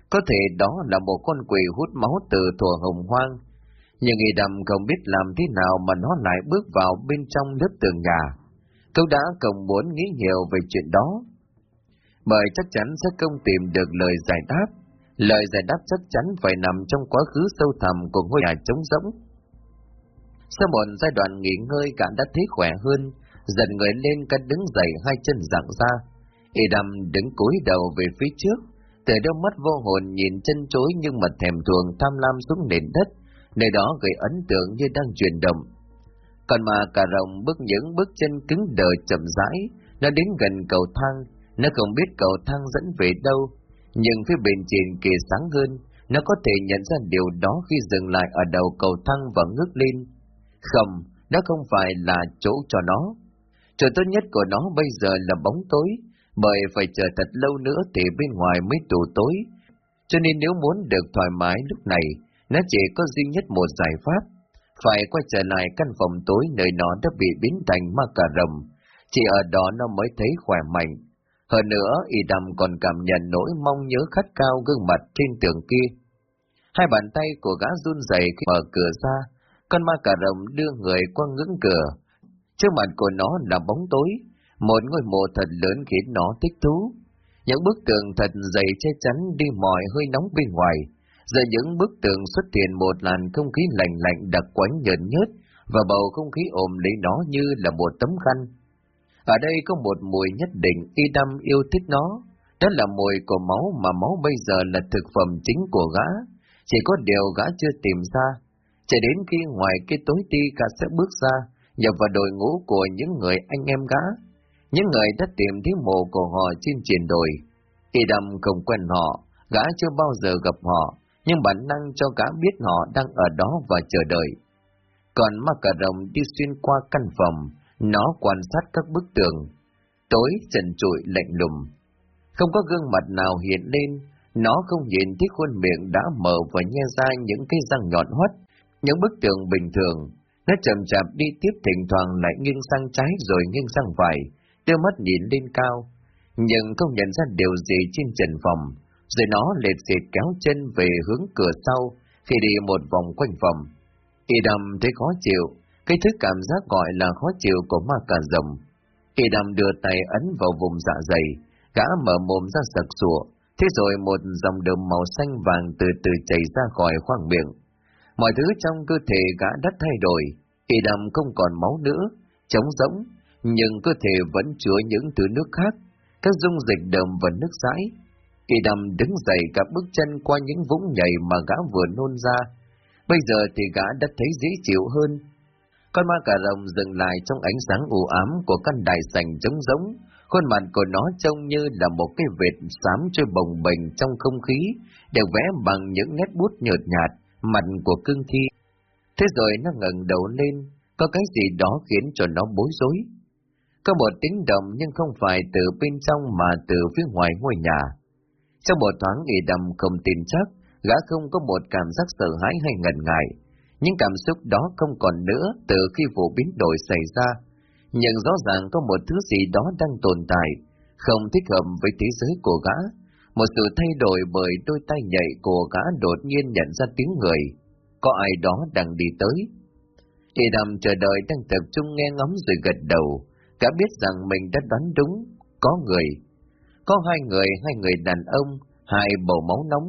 có thể đó là một con quỷ hút máu từ thùa hồng hoang, nhưng y đầm không biết làm thế nào mà nó lại bước vào bên trong lớp tường nhà. Cậu đã không muốn nghĩ nhiều về chuyện đó. Bởi chắc chắn sẽ không tìm được lời giải đáp. Lời giải đáp chắc chắn phải nằm trong quá khứ sâu thẳm của ngôi nhà trống rỗng. Sau một giai đoạn nghỉ ngơi cả đã thấy khỏe hơn, dần người lên cả đứng dậy hai chân dạng ra. Y đầm đứng cúi đầu về phía trước, từ đôi mắt vô hồn nhìn chân chối nhưng mà thèm thuồng tham lam xuống nền đất, nơi đó gây ấn tượng như đang chuyển động. Còn mà cà rồng bước những bước chân cứng đờ chậm rãi, nó đến gần cầu thang, nó không biết cầu thang dẫn về đâu, nhưng phía bên trên kia sáng hơn, nó có thể nhận ra điều đó khi dừng lại ở đầu cầu thang và ngước lên. Không, đó không phải là chỗ cho nó. Chỗ tốt nhất của nó bây giờ là bóng tối, bởi phải chờ thật lâu nữa thì bên ngoài mới tù tối. Cho nên nếu muốn được thoải mái lúc này, nó chỉ có duy nhất một giải pháp, phải quay trở lại căn phòng tối nơi nó đã bị biến thành ma cà rồng. Chỉ ở đó nó mới thấy khỏe mạnh. Hơn nữa, y đầm còn cảm nhận nỗi mong nhớ khát cao gương mặt trên tường kia. Hai bàn tay của gã run rẩy khi mở cửa ra, con ma cà rồng đưa người qua ngưỡng cửa. Trước mặt của nó là bóng tối, một ngôi mộ thật lớn khiến nó thích thú. Những bức tường thật dày che chắn đi mọi hơi nóng bên ngoài, Giờ những bức tường xuất hiện một làn không khí lạnh lạnh đặc quánh nhợn nhớt và bầu không khí ôm lấy nó như là một tấm khăn. Ở đây có một mùi nhất định y đâm yêu thích nó, đó là mùi của máu mà máu bây giờ là thực phẩm chính của gã, chỉ có điều gã chưa tìm ra. Chỉ đến khi ngoài cái tối ti gã sẽ bước ra, nhập vào đội ngũ của những người anh em gã, những người đã tìm thấy mộ của họ trên triển đồi. Y đâm không quen họ, gã chưa bao giờ gặp họ, nhưng bản năng cho gã biết họ đang ở đó và chờ đợi. Còn ma cà rồng đi xuyên qua căn phòng, nó quan sát các bức tường. Tối trần trụi lạnh lùng. Không có gương mặt nào hiện lên, nó không nhìn thấy khuôn miệng đã mở và nhe ra những cái răng nhọn hoắt, những bức tường bình thường. Nó chậm chạp đi tiếp thỉnh thoảng lại nghiêng sang trái rồi nghiêng sang phải, đưa mắt nhìn lên cao, nhưng không nhận ra điều gì trên trần phòng rồi nó lệt dệt kéo chân về hướng cửa sau khi đi một vòng quanh phòng. Y đầm thấy khó chịu, cái thứ cảm giác gọi là khó chịu của ma cà rồng. Y đầm đưa tay ấn vào vùng dạ dày, gã mở mồm ra sặc sụa, thế rồi một dòng đờm màu xanh vàng từ từ chảy ra khỏi khoang miệng. Mọi thứ trong cơ thể gã đã thay đổi, y đầm không còn máu nữa, trống rỗng, nhưng cơ thể vẫn chứa những thứ nước khác, các dung dịch đờm và nước rãi, Kỳ đầm đứng dậy cả bước chân qua những vũng nhảy mà gã vừa nôn ra. Bây giờ thì gã đã thấy dễ chịu hơn. Con ma cà rồng dừng lại trong ánh sáng u ám của căn đài sành trống rỗng. Khuôn mặt của nó trông như là một cái vệt xám trôi bồng bềnh trong không khí, được vẽ bằng những nét bút nhợt nhạt, mặt của cương thi. Thế rồi nó ngẩng đầu lên, có cái gì đó khiến cho nó bối rối. Có một tiếng động nhưng không phải từ bên trong mà từ phía ngoài ngôi nhà. Trong một thoáng nghỉ đầm không tin chắc, gã không có một cảm giác sợ hãi hay ngần ngại. Những cảm xúc đó không còn nữa từ khi vụ biến đổi xảy ra. Nhưng rõ ràng có một thứ gì đó đang tồn tại, không thích hợp với thế giới của gã. Một sự thay đổi bởi đôi tay nhạy của gã đột nhiên nhận ra tiếng người. Có ai đó đang đi tới. Y đầm chờ đợi đang tập trung nghe ngóng rồi gật đầu. Gã biết rằng mình đã đoán đúng. Có người. Có hai người, hai người đàn ông, hai bầu máu nóng.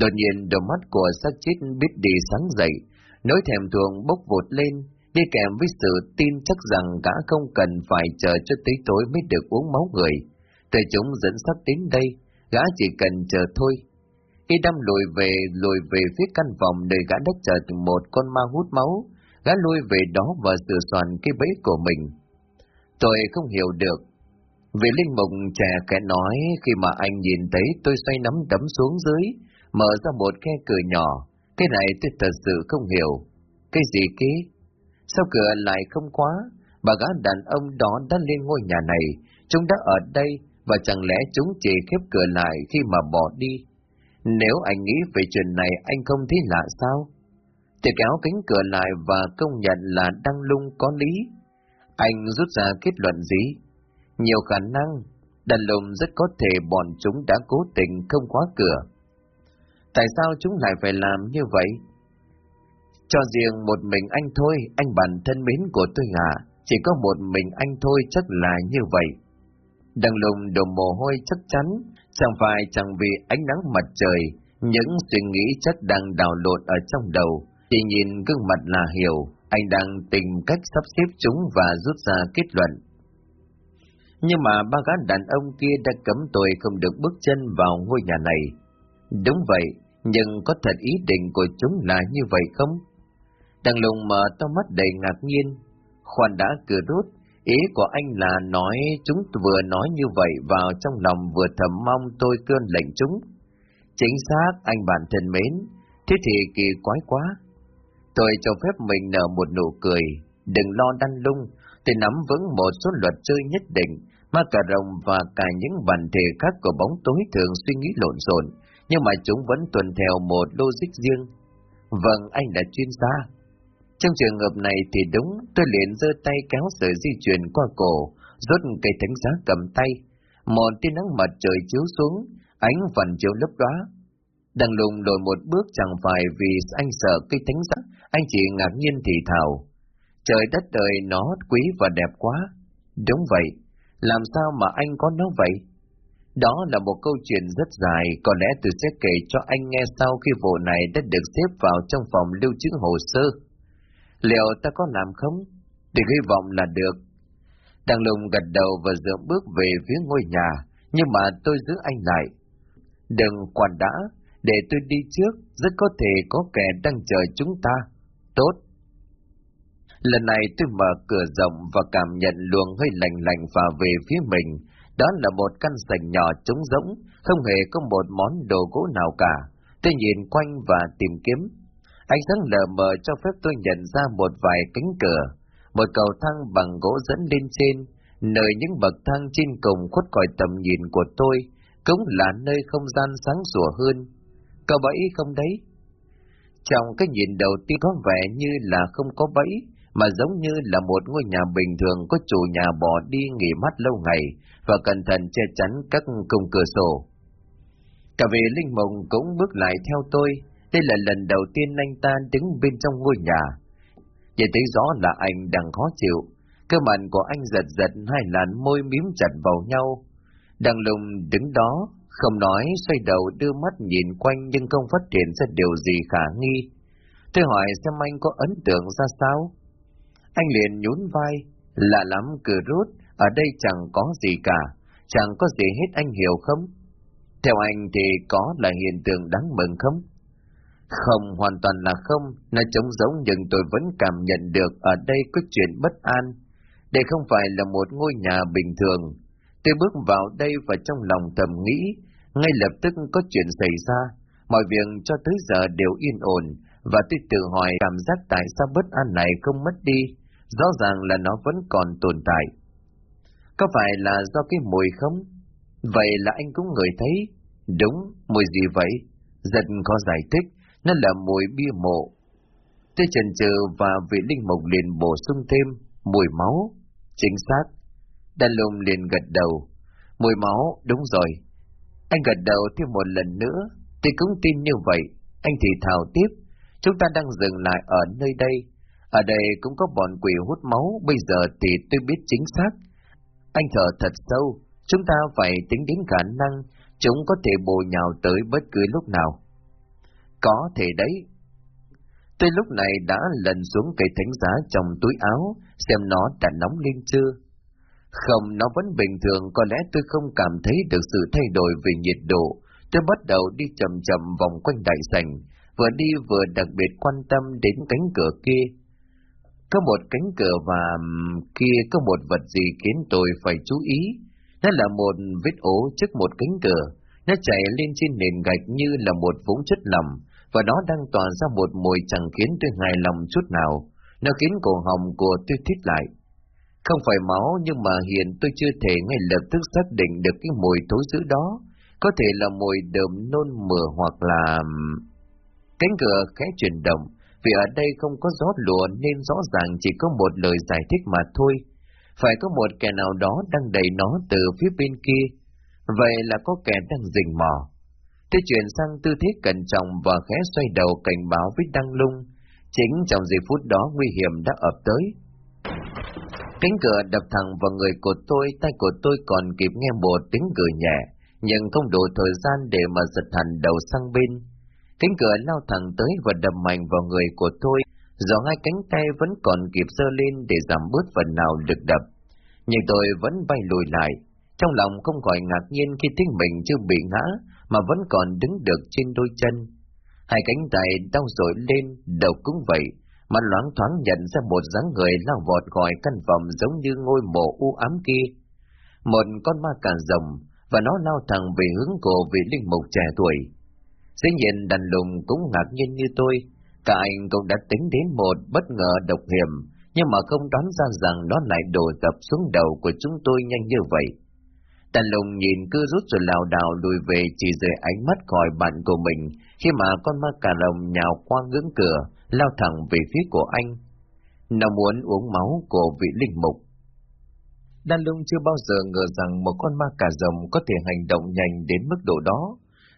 Đột nhiên đôi mắt của xác chết biết đi sáng dậy, nỗi thèm thuồng bốc vụt lên, đi kèm với sự tin chắc rằng gã không cần phải chờ cho tới tối mới được uống máu người. Thời chúng dẫn sắp đến đây, gã chỉ cần chờ thôi. Khi đâm lùi về, lùi về phía căn phòng nơi gã đất chờ một con ma hút máu, gã lui về đó và sửa soạn cái bẫy của mình. Tôi không hiểu được. Vì Linh mộng, trẻ kẻ nói khi mà anh nhìn thấy tôi xoay nắm đấm xuống dưới, mở ra một khe cửa nhỏ. Cái này tôi thật sự không hiểu. Cái gì kia? Sao cửa lại không khóa? Bà gã đàn ông đó đã lên ngôi nhà này, chúng đã ở đây và chẳng lẽ chúng chỉ khép cửa lại khi mà bỏ đi? Nếu anh nghĩ về chuyện này anh không thấy lạ sao? Tôi kéo cánh cửa lại và công nhận là Đăng Lung có lý. Anh rút ra kết luận gì? Nhiều khả năng, đàn lùm rất có thể bọn chúng đã cố tình không khóa cửa. Tại sao chúng lại phải làm như vậy? Cho riêng một mình anh thôi, anh bản thân mến của tôi à, chỉ có một mình anh thôi chắc là như vậy. Đằng lùng đổ mồ hôi chắc chắn, chẳng phải chẳng vì ánh nắng mặt trời, những suy nghĩ chắc đang đào lộn ở trong đầu, chỉ nhìn gương mặt là hiểu, anh đang tìm cách sắp xếp chúng và rút ra kết luận. Nhưng mà ba gã đàn ông kia đã cấm tôi không được bước chân vào ngôi nhà này. Đúng vậy, nhưng có thật ý định của chúng là như vậy không? Đằng lùng mở to mắt đầy ngạc nhiên. Khoan đã cửa rút, ý của anh là nói chúng vừa nói như vậy vào trong lòng vừa thầm mong tôi cơn lệnh chúng. Chính xác, anh bạn thân mến, thế thì kỳ quái quá. Tôi cho phép mình nở một nụ cười, đừng lo đăn lung, thì nắm vững một số luật chơi nhất định, mà cả rồng và cả những bản thể khác của bóng tối thường suy nghĩ lộn xộn, nhưng mà chúng vẫn tuần theo một logic riêng. Vâng, anh là chuyên gia. Trong trường hợp này thì đúng, tôi liền giơ tay kéo sợi di chuyển qua cổ, rút cây thánh giá cầm tay. Một tia nắng mặt trời chiếu xuống, ánh vằn chiếu lấp đó. Đằng lùng lùi một bước chẳng phải vì anh sợ cây thánh giá, anh chỉ ngạc nhiên thì thào. Trời đất đời nó quý và đẹp quá. Đúng vậy, làm sao mà anh có nó vậy? Đó là một câu chuyện rất dài, có lẽ tôi sẽ kể cho anh nghe sau khi vụ này đã được xếp vào trong phòng lưu trữ hồ sơ. Liệu ta có làm không? Để hy vọng là được. Đằng lùng gật đầu và dựa bước về phía ngôi nhà, nhưng mà tôi giữ anh lại. Đừng quản đã, để tôi đi trước, rất có thể có kẻ đang chờ chúng ta. Tốt. Lần này tôi mở cửa rộng và cảm nhận luồng hơi lạnh lạnh và về phía mình. Đó là một căn sảnh nhỏ trống rỗng, không hề có một món đồ gỗ nào cả. Tôi nhìn quanh và tìm kiếm. Ánh sáng lờ mờ cho phép tôi nhận ra một vài cánh cửa, một cầu thang bằng gỗ dẫn lên trên, nơi những bậc thang trên cùng khuất khỏi tầm nhìn của tôi, cũng là nơi không gian sáng sủa hơn. Có bẫy không đấy? Trong cái nhìn đầu tiên có vẻ như là không có bẫy, mà giống như là một ngôi nhà bình thường có chủ nhà bỏ đi nghỉ mát lâu ngày và cẩn thận che chắn các cung cửa sổ. Cả vị Linh Mộng cũng bước lại theo tôi, đây là lần đầu tiên anh ta đứng bên trong ngôi nhà. Chỉ thấy rõ là anh đang khó chịu, cơ mặt của anh giật giật hai làn môi miếm chặt vào nhau. Đang lùng đứng đó, không nói, xoay đầu đưa mắt nhìn quanh nhưng không phát hiện ra điều gì khả nghi. Tôi hỏi xem anh có ấn tượng ra sao? Anh liền nhún vai, lạ lắm cửa rút, ở đây chẳng có gì cả, chẳng có gì hết anh hiểu không? Theo anh thì có là hiện tượng đáng mừng không? Không, hoàn toàn là không, nó trống giống nhưng tôi vẫn cảm nhận được ở đây có chuyện bất an. Đây không phải là một ngôi nhà bình thường. Tôi bước vào đây và trong lòng thầm nghĩ, ngay lập tức có chuyện xảy ra, mọi việc cho tới giờ đều yên ổn, và tôi tự hỏi cảm giác tại sao bất an này không mất đi, rõ ràng là nó vẫn còn tồn tại. Có phải là do cái mùi không? Vậy là anh cũng ngửi thấy. Đúng, mùi gì vậy? Giật có giải thích, nó là mùi bia mộ. Tôi chần chừ và vị linh mục liền bổ sung thêm mùi máu. Chính xác. Đàn lùng liền gật đầu. Mùi máu, đúng rồi. Anh gật đầu thêm một lần nữa, tôi cũng tin như vậy. Anh thì thào tiếp, chúng ta đang dừng lại ở nơi đây. Ở đây cũng có bọn quỷ hút máu, bây giờ thì tôi biết chính xác. Anh thở thật sâu, chúng ta phải tính đến khả năng chúng có thể bồ nhào tới bất cứ lúc nào. Có thể đấy. Tôi lúc này đã lần xuống cây thánh giá trong túi áo, xem nó đã nóng lên chưa. Không, nó vẫn bình thường, có lẽ tôi không cảm thấy được sự thay đổi về nhiệt độ. Tôi bắt đầu đi chậm chậm vòng quanh đại sảnh, vừa đi vừa đặc biệt quan tâm đến cánh cửa kia. Có một cánh cửa và kia có một vật gì khiến tôi phải chú ý. Nó là một vết ố trước một cánh cửa. Nó chảy lên trên nền gạch như là một vũng chất lỏng, và nó đang tỏa ra một mùi chẳng khiến tôi hài lòng chút nào. Nó khiến cổ họng của tôi thít lại. Không phải máu nhưng mà hiện tôi chưa thể ngay lập tức xác định được cái mùi thối dữ đó. Có thể là mùi đờm nôn mửa hoặc là... Cánh cửa khẽ chuyển động, vì ở đây không có gió lùa nên rõ ràng chỉ có một lời giải thích mà thôi. Phải có một kẻ nào đó đang đẩy nó từ phía bên kia. Vậy là có kẻ đang rình mò. thế chuyển sang tư thế cẩn trọng và khẽ xoay đầu cảnh báo với Đăng Lung. Chính trong giây phút đó nguy hiểm đã ập tới. Cánh cửa đập thẳng vào người của tôi, tay của tôi còn kịp nghe một tiếng cười nhẹ, nhưng không đủ thời gian để mà giật hẳn đầu sang bên. Cánh cửa lao thẳng tới và đập mạnh vào người của tôi, do hai cánh tay vẫn còn kịp dơ lên để giảm bớt phần nào lực đập. Nhưng tôi vẫn bay lùi lại, trong lòng không khỏi ngạc nhiên khi thấy mình chưa bị ngã, mà vẫn còn đứng được trên đôi chân. Hai cánh tay đau dội lên, đầu cũng vậy, mà loáng thoáng nhận ra một dáng người lao vọt khỏi căn phòng giống như ngôi mộ u ám kia. Một con ma cà rồng, và nó lao thẳng về hướng cổ vị linh mục trẻ tuổi. Dĩ nhiên đàn lùng cũng ngạc nhiên như tôi, cả anh cũng đã tính đến một bất ngờ độc hiểm, nhưng mà không đoán ra rằng nó lại đổ tập xuống đầu của chúng tôi nhanh như vậy. Đàn lùng nhìn cứ rút rồi lào đảo lùi về chỉ rời ánh mắt khỏi bạn của mình khi mà con ma cà rồng nhào qua ngưỡng cửa, lao thẳng về phía của anh. Nó muốn uống máu của vị linh mục. Đan Lung chưa bao giờ ngờ rằng một con ma cà rồng có thể hành động nhanh đến mức độ đó.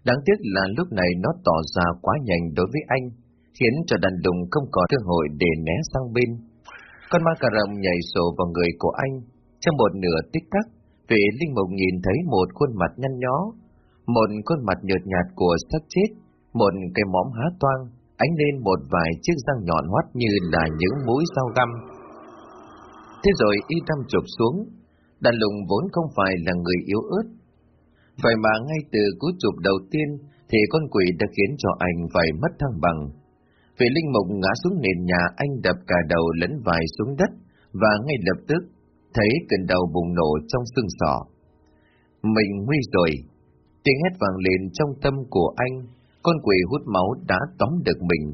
Đáng tiếc là lúc này nó tỏ ra quá nhanh đối với anh, khiến cho đàn lùng không có cơ hội để né sang bên. Con ma cà rồng nhảy sổ vào người của anh. Trong một nửa tích tắc, vị linh mục nhìn thấy một khuôn mặt nhăn nhó, một khuôn mặt nhợt nhạt của xác chết, một cái móm há toang, ánh lên một vài chiếc răng nhọn hoắt như là những mũi dao găm. Thế rồi y đâm chụp xuống, đàn lùng vốn không phải là người yếu ớt. Vậy mà ngay từ cú chụp đầu tiên thì con quỷ đã khiến cho anh phải mất thăng bằng. Vị linh mục ngã xuống nền nhà anh đập cả đầu lẫn vài xuống đất và ngay lập tức thấy cơn đầu bùng nổ trong xương sọ. Mình nguy rồi, tiếng hét vang lên trong tâm của anh con quỷ hút máu đã tóm được mình.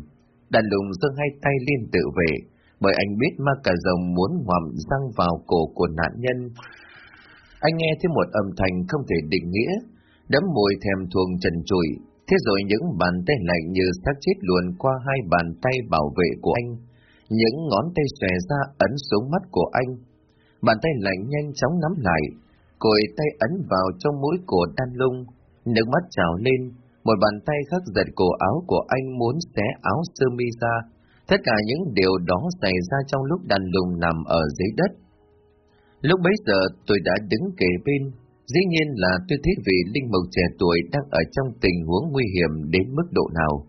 Đàn lùng giơ hai tay lên tự vệ, bởi anh biết ma cà rồng muốn ngoạm răng vào cổ của nạn nhân. Anh nghe thấy một âm thanh không thể định nghĩa, đấm mùi thèm thuồng trần trụi, thế rồi những bàn tay lạnh như xác chết luồn qua hai bàn tay bảo vệ của anh. Những ngón tay xòe ra ấn xuống mắt của anh. Bàn tay lạnh nhanh chóng nắm lại, cội tay ấn vào trong mũi của đan lung, nước mắt trào lên, một bàn tay khác giật cổ áo của anh muốn xé áo sơ mi ra. Tất cả những điều đó xảy ra trong lúc đàn lùng nằm ở dưới đất. Lúc bấy giờ tôi đã đứng kề bên, dĩ nhiên là tôi thấy vị linh mục trẻ tuổi đang ở trong tình huống nguy hiểm đến mức độ nào.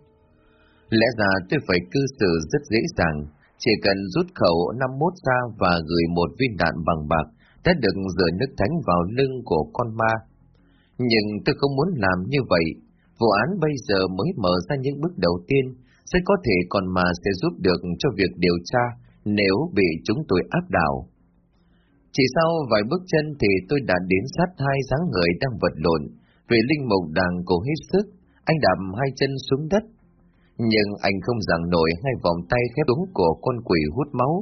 Lẽ ra tôi phải cư xử rất dễ dàng, chỉ cần rút khẩu 51 ra và gửi một viên đạn bằng bạc đã được rửa nước thánh vào lưng của con ma. Nhưng tôi không muốn làm như vậy, Vụ án bây giờ mới mở ra những bước đầu tiên, sẽ có thể còn mà sẽ giúp được cho việc điều tra nếu bị chúng tôi áp đảo. Chỉ sau vài bước chân thì tôi đã đến sát hai dáng người đang vật lộn, về linh mục đang cố hết sức, anh đạp hai chân xuống đất. Nhưng anh không giằng nổi hai vòng tay khép đúng của con quỷ hút máu.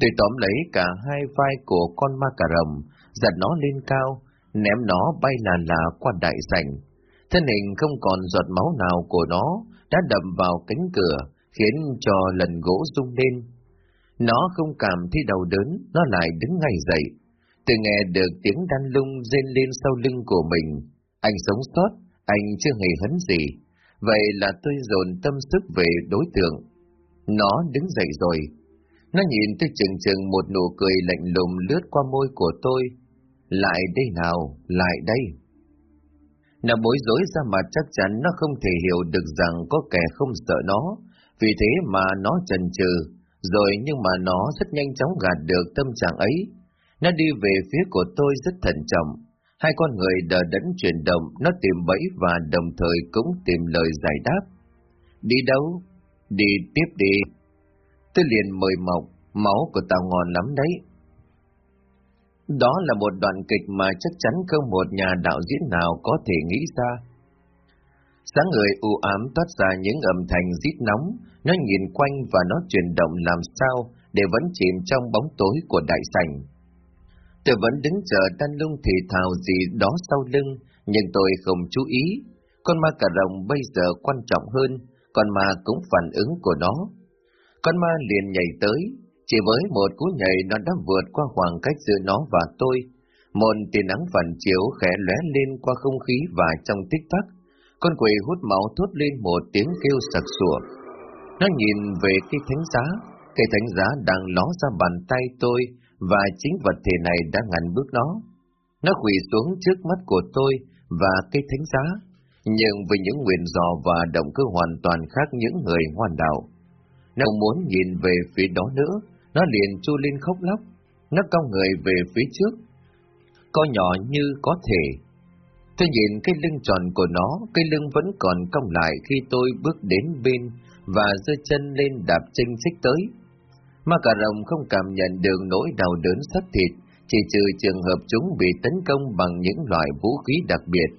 Tôi tóm lấy cả hai vai của con ma cà rồng, giật nó lên cao, ném nó bay là là qua đại sảnh Thân hình không còn giọt máu nào của nó đã đập vào cánh cửa, khiến cho lần gỗ rung lên. Nó không cảm thấy đau đớn, nó lại đứng ngay dậy. Tôi nghe được tiếng đan lung rên lên sau lưng của mình. Anh sống sót, anh chưa hề hấn gì. Vậy là tôi dồn tâm sức về đối tượng. Nó đứng dậy rồi. Nó nhìn tôi chừng chừng một nụ cười lạnh lùng lướt qua môi của tôi. Lại đây nào, lại đây. Nó bối rối ra mặt chắc chắn nó không thể hiểu được rằng có kẻ không sợ nó, vì thế mà nó chần chừ, rồi nhưng mà nó rất nhanh chóng gạt được tâm trạng ấy. Nó đi về phía của tôi rất thận trọng, hai con người đờ đẫn chuyển động, nó tìm bẫy và đồng thời cũng tìm lời giải đáp. Đi đâu? Đi tiếp đi. Tôi liền mời mọc, máu của tao ngon lắm đấy. Đó là một đoạn kịch mà chắc chắn không một nhà đạo diễn nào có thể nghĩ ra. Sáng người u ám toát ra những âm thanh rít nóng, nó nhìn quanh và nó chuyển động làm sao để vẫn chìm trong bóng tối của đại sảnh. Tôi vẫn đứng chờ đan lung thì thào gì đó sau lưng, nhưng tôi không chú ý. Con ma cà rồng bây giờ quan trọng hơn, con ma cũng phản ứng của nó. Con ma liền nhảy tới, chỉ với một cú nhảy nó đã vượt qua khoảng cách giữa nó và tôi. Một tia nắng phản chiếu khẽ lóe lên qua không khí và trong tích tắc, con quỷ hút máu thốt lên một tiếng kêu sặc sủa. Nó nhìn về cây thánh giá, cây thánh giá đang ló ra bàn tay tôi và chính vật thể này đã ngăn bước nó. Nó quỳ xuống trước mắt của tôi và cây thánh giá, nhưng với những nguyện dò và động cơ hoàn toàn khác những người hoàn đạo. Nó muốn nhìn về phía đó nữa, nó liền chu lên khóc lóc, nó cong người về phía trước. Co nhỏ như có thể. Tôi nhìn cái lưng tròn của nó, cái lưng vẫn còn cong lại khi tôi bước đến bên và giơ chân lên đạp chênh xích tới. Ma cà rồng không cảm nhận được nỗi đau đớn sắc thịt, chỉ trừ trường hợp chúng bị tấn công bằng những loại vũ khí đặc biệt.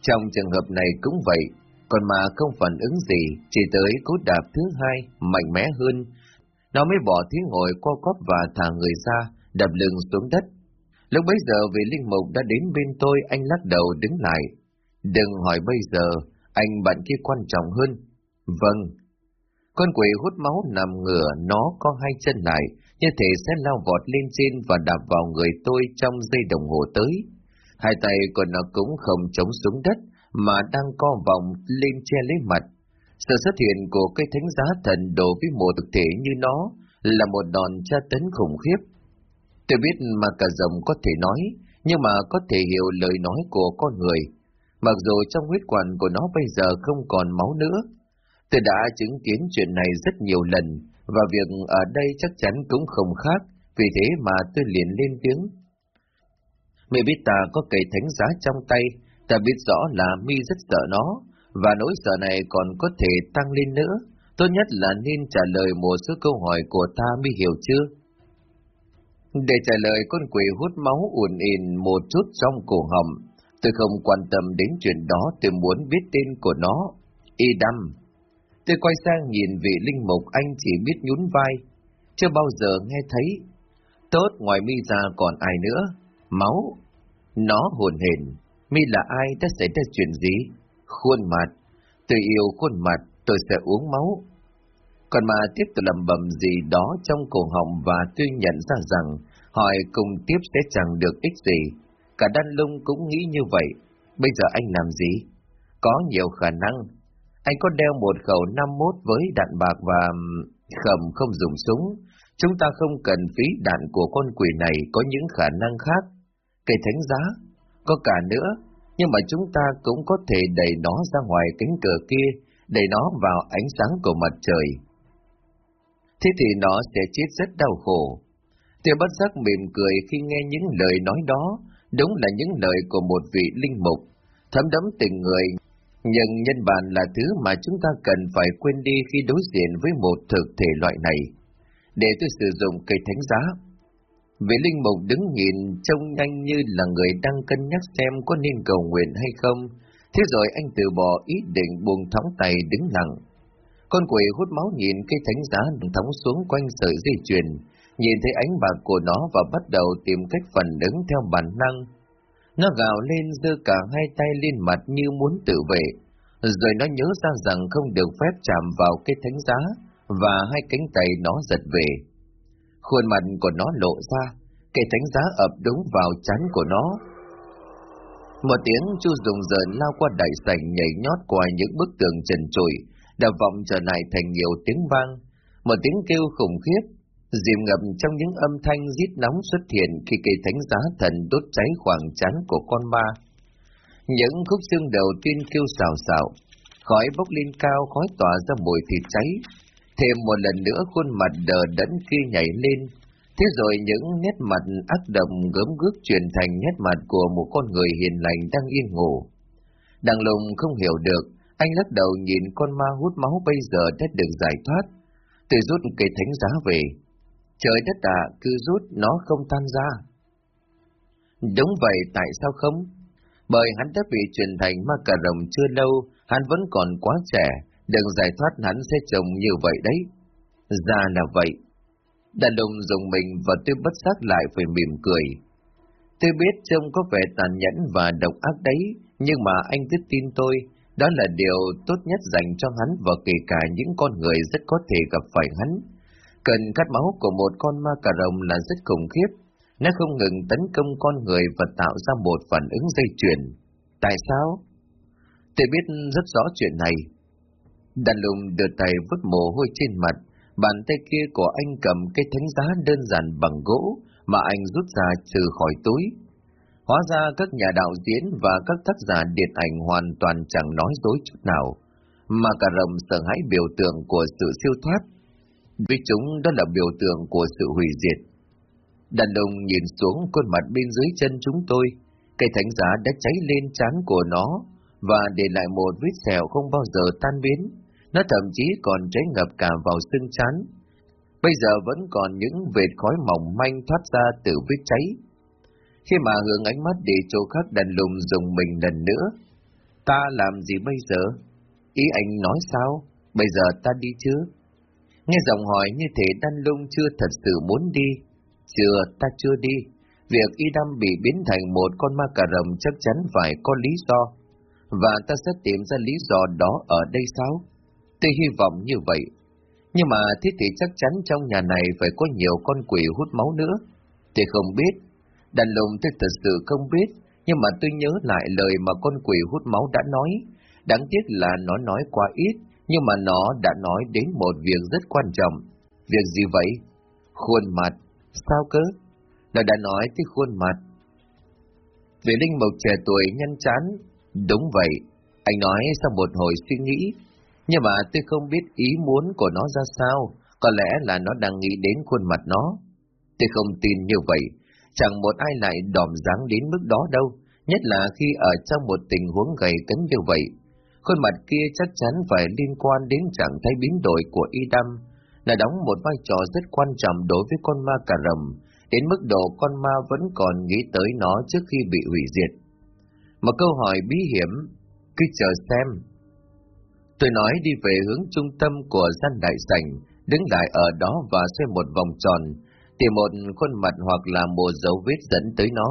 Trong trường hợp này cũng vậy, còn mà không phản ứng gì, chỉ tới cú đạp thứ hai, mạnh mẽ hơn, nó mới bỏ tiếng ngồi co cóp và thả người ra, đập lưng xuống đất. Lúc bấy giờ vị linh mục đã đến bên tôi, anh lắc đầu đứng lại. Đừng hỏi bây giờ, anh bạn kia quan trọng hơn. Vâng. Con quỷ hút máu nằm ngửa, nó có hai chân lại, như thể sẽ lao vọt lên trên và đạp vào người tôi trong giây đồng hồ tới. Hai tay của nó cũng không chống xuống đất, mà đang co vòng lên che lấy mặt, sự xuất hiện của cây thánh giá thần đổ với một thực thể như nó là một đòn tra tấn khủng khiếp. Tôi biết mà cả rồng có thể nói, nhưng mà có thể hiểu lời nói của con người. Mặc dù trong huyết quản của nó bây giờ không còn máu nữa. Tôi đã chứng kiến chuyện này rất nhiều lần, và việc ở đây chắc chắn cũng không khác, vì thế mà tôi liền lên tiếng. Mẹ biết ta có cây thánh giá trong tay, ta biết rõ là mi rất sợ nó, và nỗi sợ này còn có thể tăng lên nữa. Tốt nhất là nên trả lời một số câu hỏi của ta mi hiểu chưa? Để trả lời con quỷ hút máu ùn ìn một chút trong cổ họng, tôi không quan tâm đến chuyện đó, tôi muốn biết tên của nó. Y đâm. Tôi quay sang nhìn vị linh mục anh chỉ biết nhún vai, chưa bao giờ nghe thấy. Tốt, ngoài mi ra còn ai nữa? Máu. Nó hồn hển. Mi là ai đã xảy ra chuyện gì? Khuôn mặt, tôi yêu khuôn mặt, tôi sẽ uống máu. Còn mà tiếp tục lầm bầm gì đó trong cổ họng và tôi nhận ra rằng hỏi cùng tiếp sẽ chẳng được ích gì. Cả đan lung cũng nghĩ như vậy. Bây giờ anh làm gì? Có nhiều khả năng. Anh có đeo một khẩu 51 với đạn bạc và khẩm không dùng súng. Chúng ta không cần phí đạn của con quỷ này có những khả năng khác. Cây thánh giá, có cả nữa, nhưng mà chúng ta cũng có thể đẩy nó ra ngoài cánh cửa kia, đẩy nó vào ánh sáng của mặt trời. Thế thì nó sẽ chết rất đau khổ. Tiêu bất giác mỉm cười khi nghe những lời nói đó, đúng là những lời của một vị linh mục, thấm đẫm tình người, nhưng nhân bản là thứ mà chúng ta cần phải quên đi khi đối diện với một thực thể loại này. Để tôi sử dụng cây thánh giá, Vị linh mục đứng nhìn trông nhanh như là người đang cân nhắc xem có nên cầu nguyện hay không. Thế rồi anh từ bỏ ý định buông thõng tay đứng lặng. Con quỷ hút máu nhìn cây thánh giá thóng xuống quanh sợi dây chuyền, nhìn thấy ánh bạc của nó và bắt đầu tìm cách phản ứng theo bản năng. Nó gào lên giơ cả hai tay lên mặt như muốn tự vệ, rồi nó nhớ ra rằng không được phép chạm vào cây thánh giá, và hai cánh tay nó giật về. Khuôn mặt của nó lộ ra, cây thánh giá ập đúng vào chán của nó. Một tiếng chu rùng rợn lao qua đại sảnh nhảy nhót qua những bức tường trần trụi, đập vọng trở lại thành nhiều tiếng vang. Một tiếng kêu khủng khiếp, dìm ngập trong những âm thanh rít nóng xuất hiện khi cây thánh giá thần đốt cháy khoảng chán của con ma. Những khúc xương đầu tiên kêu xào xào, khói bốc lên cao khói tỏa ra mùi thịt cháy. Thêm một lần nữa khuôn mặt đờ đẫn kia nhảy lên, thế rồi những nét mặt ác độc gớm gước chuyển thành nét mặt của một con người hiền lành đang yên ngủ. Đằng lùng không hiểu được, anh lắc đầu nhìn con ma hút máu bây giờ đã được giải thoát, từ rút cây thánh giá về. Trời đất ạ, cứ rút nó không tan ra. Đúng vậy, tại sao không? Bởi hắn đã bị truyền thành ma cà rồng chưa lâu, hắn vẫn còn quá trẻ, đừng giải thoát hắn sẽ trông như vậy đấy. Ra là vậy. Đàn ông dùng mình và tôi bất giác lại phải mỉm cười. Tôi biết trông có vẻ tàn nhẫn và độc ác đấy, nhưng mà anh cứ tin tôi, đó là điều tốt nhất dành cho hắn và kể cả những con người rất có thể gặp phải hắn. Cần cắt máu của một con ma cà rồng là rất khủng khiếp. Nó không ngừng tấn công con người và tạo ra một phản ứng dây chuyền. Tại sao? Tôi biết rất rõ chuyện này. Đàn lùng đưa tay vứt mồ hôi trên mặt, bàn tay kia của anh cầm cái thánh giá đơn giản bằng gỗ mà anh rút ra trừ khỏi túi. Hóa ra các nhà đạo diễn và các tác giả điện ảnh hoàn toàn chẳng nói dối chút nào, mà cả rồng sợ hãi biểu tượng của sự siêu thoát, vì chúng đó là biểu tượng của sự hủy diệt. Đàn ông nhìn xuống khuôn mặt bên dưới chân chúng tôi, cây thánh giá đã cháy lên trán của nó và để lại một vết sẹo không bao giờ tan biến. Nó thậm chí còn cháy ngập cả vào xương chán. Bây giờ vẫn còn những vệt khói mỏng manh thoát ra từ vết cháy. Khi mà hướng ánh mắt để chỗ khác đàn lùng dùng mình lần nữa. Ta làm gì bây giờ? Ý anh nói sao? Bây giờ ta đi chưa? Nghe giọng hỏi như thế đan lung chưa thật sự muốn đi. Chưa, ta chưa đi. Việc y đâm bị biến thành một con ma cà rồng chắc chắn phải có lý do. Và ta sẽ tìm ra lý do đó ở đây sao? Tôi hy vọng như vậy. Nhưng mà thế thì chắc chắn trong nhà này phải có nhiều con quỷ hút máu nữa. Tôi không biết. Đàn lùng tôi thật sự không biết. Nhưng mà tôi nhớ lại lời mà con quỷ hút máu đã nói. Đáng tiếc là nó nói quá ít, nhưng mà nó đã nói đến một việc rất quan trọng. Việc gì vậy? Khuôn mặt. Sao cơ? Nó đã nói tới khuôn mặt. Về linh mục trẻ tuổi nhanh chán. Đúng vậy. Anh nói sau một hồi suy nghĩ. Nhưng mà tôi không biết ý muốn của nó ra sao. Có lẽ là nó đang nghĩ đến khuôn mặt nó. Tôi không tin như vậy. Chẳng một ai lại đòm dáng đến mức đó đâu. Nhất là khi ở trong một tình huống gầy cấn như vậy Khuôn mặt kia chắc chắn phải liên quan đến trạng thái biến đổi của y đâm, là đóng một vai trò rất quan trọng đối với con ma cà rầm, đến mức độ con ma vẫn còn nghĩ tới nó trước khi bị hủy diệt. Một câu hỏi bí hiểm, cứ chờ xem. Tôi nói đi về hướng trung tâm của gian đại sảnh, đứng lại ở đó và xoay một vòng tròn, tìm một khuôn mặt hoặc là một dấu vết dẫn tới nó.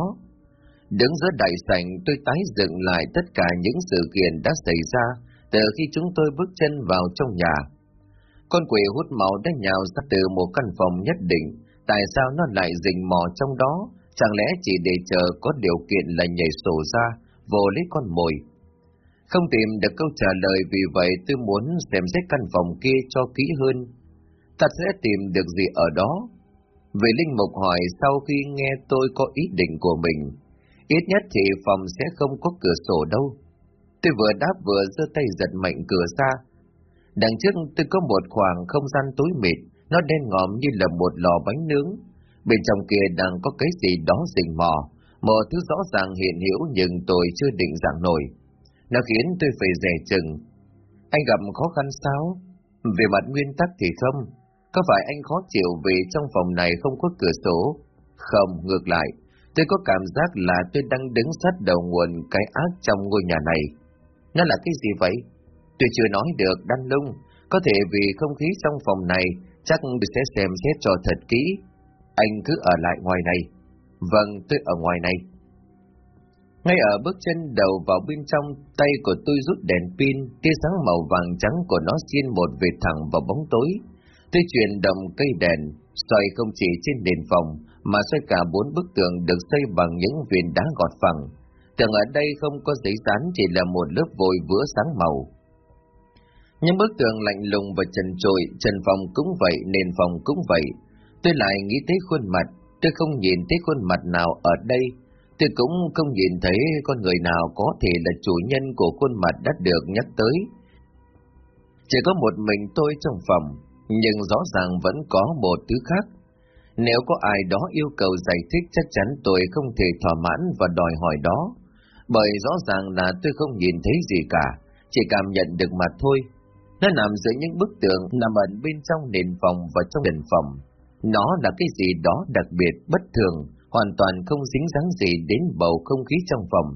Đứng giữa đại sảnh tôi tái dựng lại tất cả những sự kiện đã xảy ra từ khi chúng tôi bước chân vào trong nhà. Con quỷ hút máu đã nhào ra từ một căn phòng nhất định, tại sao nó lại rình mò trong đó, chẳng lẽ chỉ để chờ có điều kiện là nhảy sổ ra, vô lấy con mồi. Không tìm được câu trả lời vì vậy tôi muốn xem xét căn phòng kia cho kỹ hơn. Ta sẽ tìm được gì ở đó? Về Linh Mục hỏi sau khi nghe tôi có ý định của mình, Ít nhất thì phòng sẽ không có cửa sổ đâu. Tôi vừa đáp vừa giơ tay giật mạnh cửa ra. Đằng trước tôi có một khoảng không gian tối mịt, nó đen ngòm như là một lò bánh nướng. Bên trong kia đang có cái gì đó rình mò, một thứ rõ ràng hiện hữu nhưng tôi chưa định dạng nổi. Nó khiến tôi phải rẻ chừng. Anh gặp khó khăn sao? Về mặt nguyên tắc thì không. Có phải anh khó chịu vì trong phòng này không có cửa sổ? Không, ngược lại, Tôi có cảm giác là tôi đang đứng sát đầu nguồn cái ác trong ngôi nhà này. Nó là cái gì vậy? Tôi chưa nói được, Đăng Lung. Có thể vì không khí trong phòng này, chắc tôi sẽ xem xét cho thật kỹ. Anh cứ ở lại ngoài này. Vâng, tôi ở ngoài này. Ngay ở bước chân đầu vào bên trong, tay của tôi rút đèn pin, tia sáng màu vàng trắng của nó xiên một vệt thẳng vào bóng tối. Tôi chuyển động cây đèn, xoay không chỉ trên nền phòng, mà xoay cả bốn bức tường được xây bằng những viên đá gọt phẳng. Tường ở đây không có giấy dán chỉ là một lớp vôi vữa sáng màu. Những bức tường lạnh lùng và trần trội, trần phòng cũng vậy, nền phòng cũng vậy. Tôi lại nghĩ tới khuôn mặt, tôi không nhìn thấy khuôn mặt nào ở đây. Tôi cũng không nhìn thấy con người nào có thể là chủ nhân của khuôn mặt đã được nhắc tới. Chỉ có một mình tôi trong phòng, nhưng rõ ràng vẫn có một thứ khác. Nếu có ai đó yêu cầu giải thích chắc chắn tôi không thể thỏa mãn và đòi hỏi đó. Bởi rõ ràng là tôi không nhìn thấy gì cả, chỉ cảm nhận được mặt thôi. Nó nằm giữa những bức tượng nằm ẩn bên trong nền phòng và trong nền phòng. Nó là cái gì đó đặc biệt, bất thường, hoàn toàn không dính dáng gì đến bầu không khí trong phòng.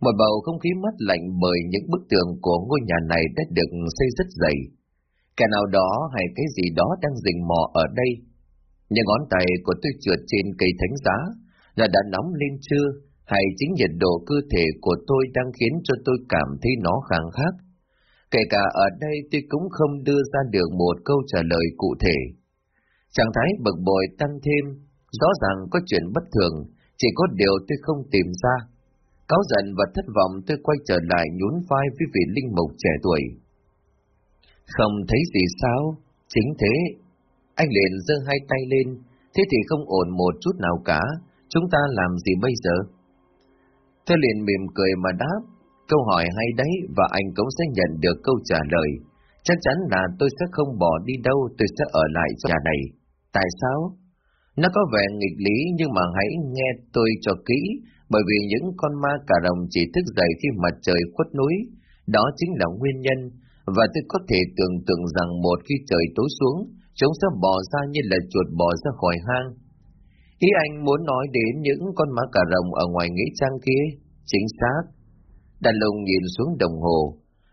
Một bầu không khí mát lạnh bởi những bức tường của ngôi nhà này đã được xây rất dày. Kẻ nào đó hay cái gì đó đang rình mò ở đây. Những ngón tay của tôi trượt trên cây thánh giá là đã nóng lên chưa, hay chính nhiệt độ cơ thể của tôi đang khiến cho tôi cảm thấy nó kháng khác. Kể cả ở đây tôi cũng không đưa ra được một câu trả lời cụ thể. Trạng thái bực bội tăng thêm, rõ ràng có chuyện bất thường, chỉ có điều tôi không tìm ra. Cáo giận và thất vọng tôi quay trở lại nhún vai với vị linh mục trẻ tuổi. Không thấy gì sao? Chính thế. Anh liền giơ hai tay lên, thế thì không ổn một chút nào cả, chúng ta làm gì bây giờ? Tôi liền mỉm cười mà đáp, câu hỏi hay đấy và anh cũng sẽ nhận được câu trả lời. Chắc chắn là tôi sẽ không bỏ đi đâu, tôi sẽ ở lại nhà này. Tại sao? Nó có vẻ nghịch lý nhưng mà hãy nghe tôi cho kỹ, bởi vì những con ma cà rồng chỉ thức dậy khi mặt trời khuất núi, đó chính là nguyên nhân, và tôi có thể tưởng tượng rằng một khi trời tối xuống, chúng sẽ bò ra như là chuột bò ra khỏi hang. Ý anh muốn nói đến những con má cà rồng ở ngoài nghĩa trang kia? Chính xác. Đàn lùng nhìn xuống đồng hồ.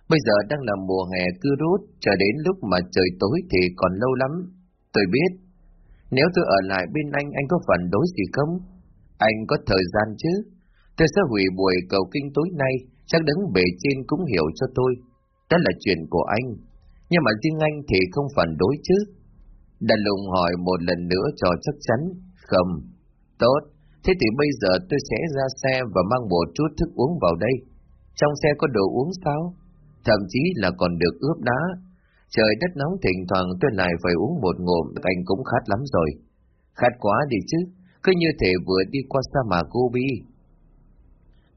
Bây giờ đang là mùa hè cưa rút, chờ đến lúc mà trời tối thì còn lâu lắm. Tôi biết, nếu tôi ở lại bên anh, anh có phản đối gì không? Anh có thời gian chứ? Tôi sẽ hủy buổi cầu kinh tối nay, chắc đứng bề trên cũng hiểu cho tôi. Đó là chuyện của anh. Nhưng mà riêng anh thì không phản đối chứ. Đàn lùng hỏi một lần nữa cho chắc chắn. Không. Tốt. Thế thì bây giờ tôi sẽ ra xe và mang một chút thức uống vào đây. Trong xe có đồ uống sao? Thậm chí là còn được ướp đá. Trời đất nóng thỉnh thoảng tôi lại phải uống một ngụm, anh cũng khát lắm rồi. Khát quá đi chứ, cứ như thể vừa đi qua sa mạc Gobi.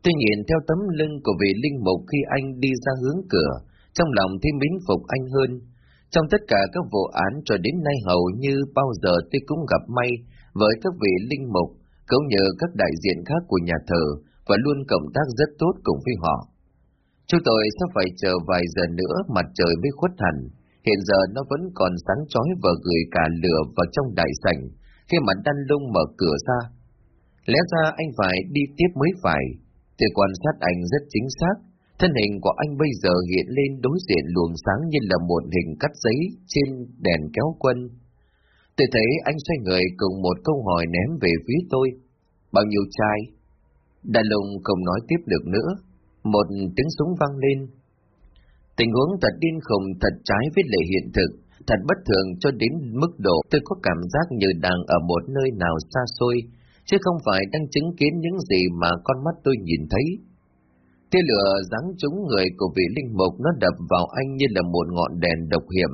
Tôi nhìn theo tấm lưng của vị linh mục khi anh đi ra hướng cửa, trong lòng thêm mến phục anh hơn. Trong tất cả các vụ án cho đến nay hầu như bao giờ tôi cũng gặp may với các vị linh mục, cũng như các đại diện khác của nhà thờ, và luôn cộng tác rất tốt cùng với họ. Chúng tôi sẽ phải chờ vài giờ nữa mặt trời mới khuất hẳn, hiện giờ nó vẫn còn sáng chói và gửi cả lửa vào trong đại sảnh, khi mà đan lung mở cửa ra. Lẽ ra anh phải đi tiếp mới phải, tôi quan sát anh rất chính xác, thân hình của anh bây giờ hiện lên đối diện luồng sáng như là một hình cắt giấy trên đèn kéo quân. Tôi thấy anh xoay người cùng một câu hỏi ném về phía tôi. Bao nhiêu chai? Đà lùng không nói tiếp được nữa. Một tiếng súng vang lên. Tình huống thật điên khùng, thật trái với lệ hiện thực, thật bất thường cho đến mức độ tôi có cảm giác như đang ở một nơi nào xa xôi, chứ không phải đang chứng kiến những gì mà con mắt tôi nhìn thấy. Tia lửa giáng trúng người của vị linh mục nó đập vào anh như là một ngọn đèn độc hiểm,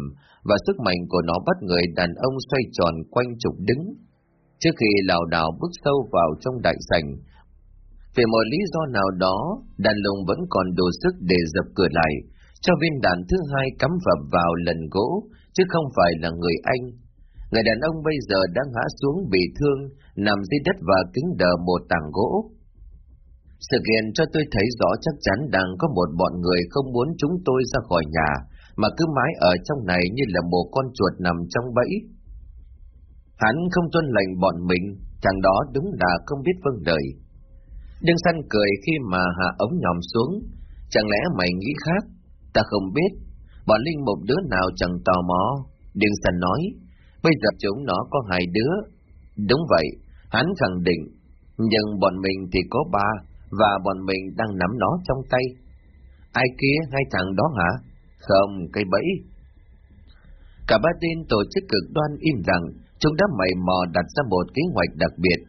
và sức mạnh của nó bắt người đàn ông xoay tròn quanh trục đứng. Trước khi lào đảo bước sâu vào trong đại sảnh, vì một lý do nào đó, đàn lùng vẫn còn đủ sức để dập cửa lại, cho viên đạn thứ hai cắm vập vào lần gỗ, chứ không phải là người anh. Người đàn ông bây giờ đang ngã xuống bị thương, nằm dưới đất và kính đờ một tảng gỗ. Sự kiện cho tôi thấy rõ chắc chắn đang có một bọn người không muốn chúng tôi ra khỏi nhà, mà cứ mãi ở trong này như là một con chuột nằm trong bẫy. Hắn không tuân lệnh bọn mình, thằng đó đúng là không biết vâng lời. Đương săn cười khi mà hạ ống nhòm xuống. Chẳng lẽ mày nghĩ khác? Ta không biết. Bọn linh một đứa nào chẳng tò mò. Đương săn nói. Bây giờ chúng nó có hai đứa. Đúng vậy, hắn khẳng định. Nhưng bọn mình thì có ba, và bọn mình đang nắm nó trong tay. Ai kia, hai thằng đó hả? Không, cây bẫy. Cả ba tên tổ chức cực đoan im rằng chúng đã mày mò đặt ra một kế hoạch đặc biệt.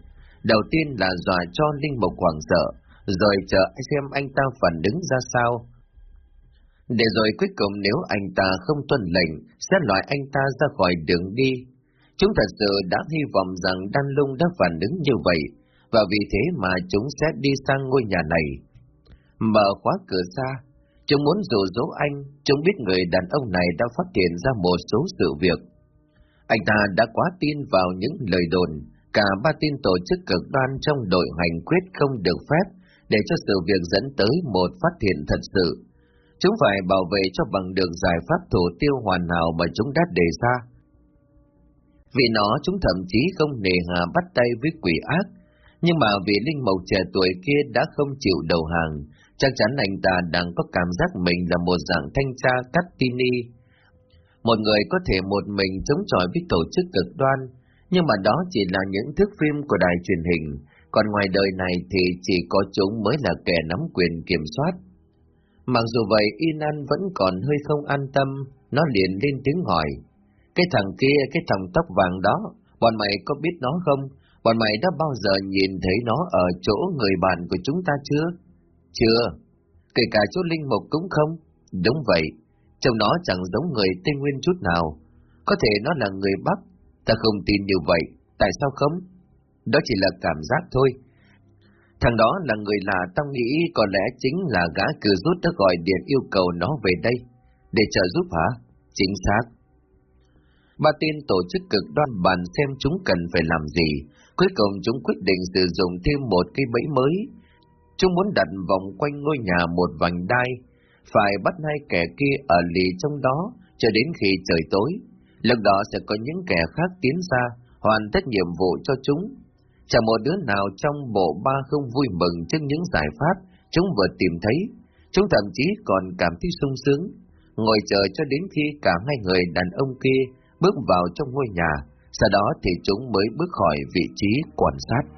Đầu tiên là dọa cho Linh Mộc hoảng sợ, rồi chờ xem anh ta phản ứng ra sao. Để rồi cuối cùng nếu anh ta không tuân lệnh, sẽ loại anh ta ra khỏi đường đi. Chúng thật sự đã hy vọng rằng Đan Lung đã phản ứng như vậy, và vì thế mà chúng sẽ đi sang ngôi nhà này. Mở khóa cửa ra chúng muốn dụ dỗ anh, chúng biết người đàn ông này đã phát hiện ra một số sự việc. Anh ta đã quá tin vào những lời đồn, cả ba tin tổ chức cực đoan trong đội hành quyết không được phép để cho sự việc dẫn tới một phát hiện thật sự. Chúng phải bảo vệ cho bằng được giải pháp thủ tiêu hoàn hảo mà chúng đã đề ra. Vì nó chúng thậm chí không nề hà bắt tay với quỷ ác, nhưng mà vì Linh Mộc trẻ tuổi kia đã không chịu đầu hàng, chắc chắn anh ta đang có cảm giác mình là một dạng thanh tra cắt tini. Một người có thể một mình chống chọi với tổ chức cực đoan, nhưng mà đó chỉ là những thước phim của đài truyền hình, còn ngoài đời này thì chỉ có chúng mới là kẻ nắm quyền kiểm soát. Mặc dù vậy, Inan vẫn còn hơi không an tâm, nó liền lên tiếng hỏi. Cái thằng kia, cái thằng tóc vàng đó, bọn mày có biết nó không? Bọn mày đã bao giờ nhìn thấy nó ở chỗ người bạn của chúng ta chưa? Chưa. Kể cả chỗ Linh Mục cũng không? Đúng vậy. Trông nó chẳng giống người Tây Nguyên chút nào. Có thể nó là người Bắc. Ta không tin như vậy. Tại sao không? Đó chỉ là cảm giác thôi. Thằng đó là người lạ tao nghĩ có lẽ chính là gã cử rút đã gọi điện yêu cầu nó về đây. Để trợ giúp hả? Chính xác. Ba tin tổ chức cực đoan bàn xem chúng cần phải làm gì. Cuối cùng chúng quyết định sử dụng thêm một cây bẫy mới. Chúng muốn đặt vòng quanh ngôi nhà một vành đai, phải bắt hai kẻ kia ở lì trong đó cho đến khi trời tối. Lúc đó sẽ có những kẻ khác tiến ra, hoàn tất nhiệm vụ cho chúng. Chẳng một đứa nào trong bộ ba không vui mừng trước những giải pháp chúng vừa tìm thấy. Chúng thậm chí còn cảm thấy sung sướng, ngồi chờ cho đến khi cả hai người đàn ông kia bước vào trong ngôi nhà, sau đó thì chúng mới bước khỏi vị trí quan sát.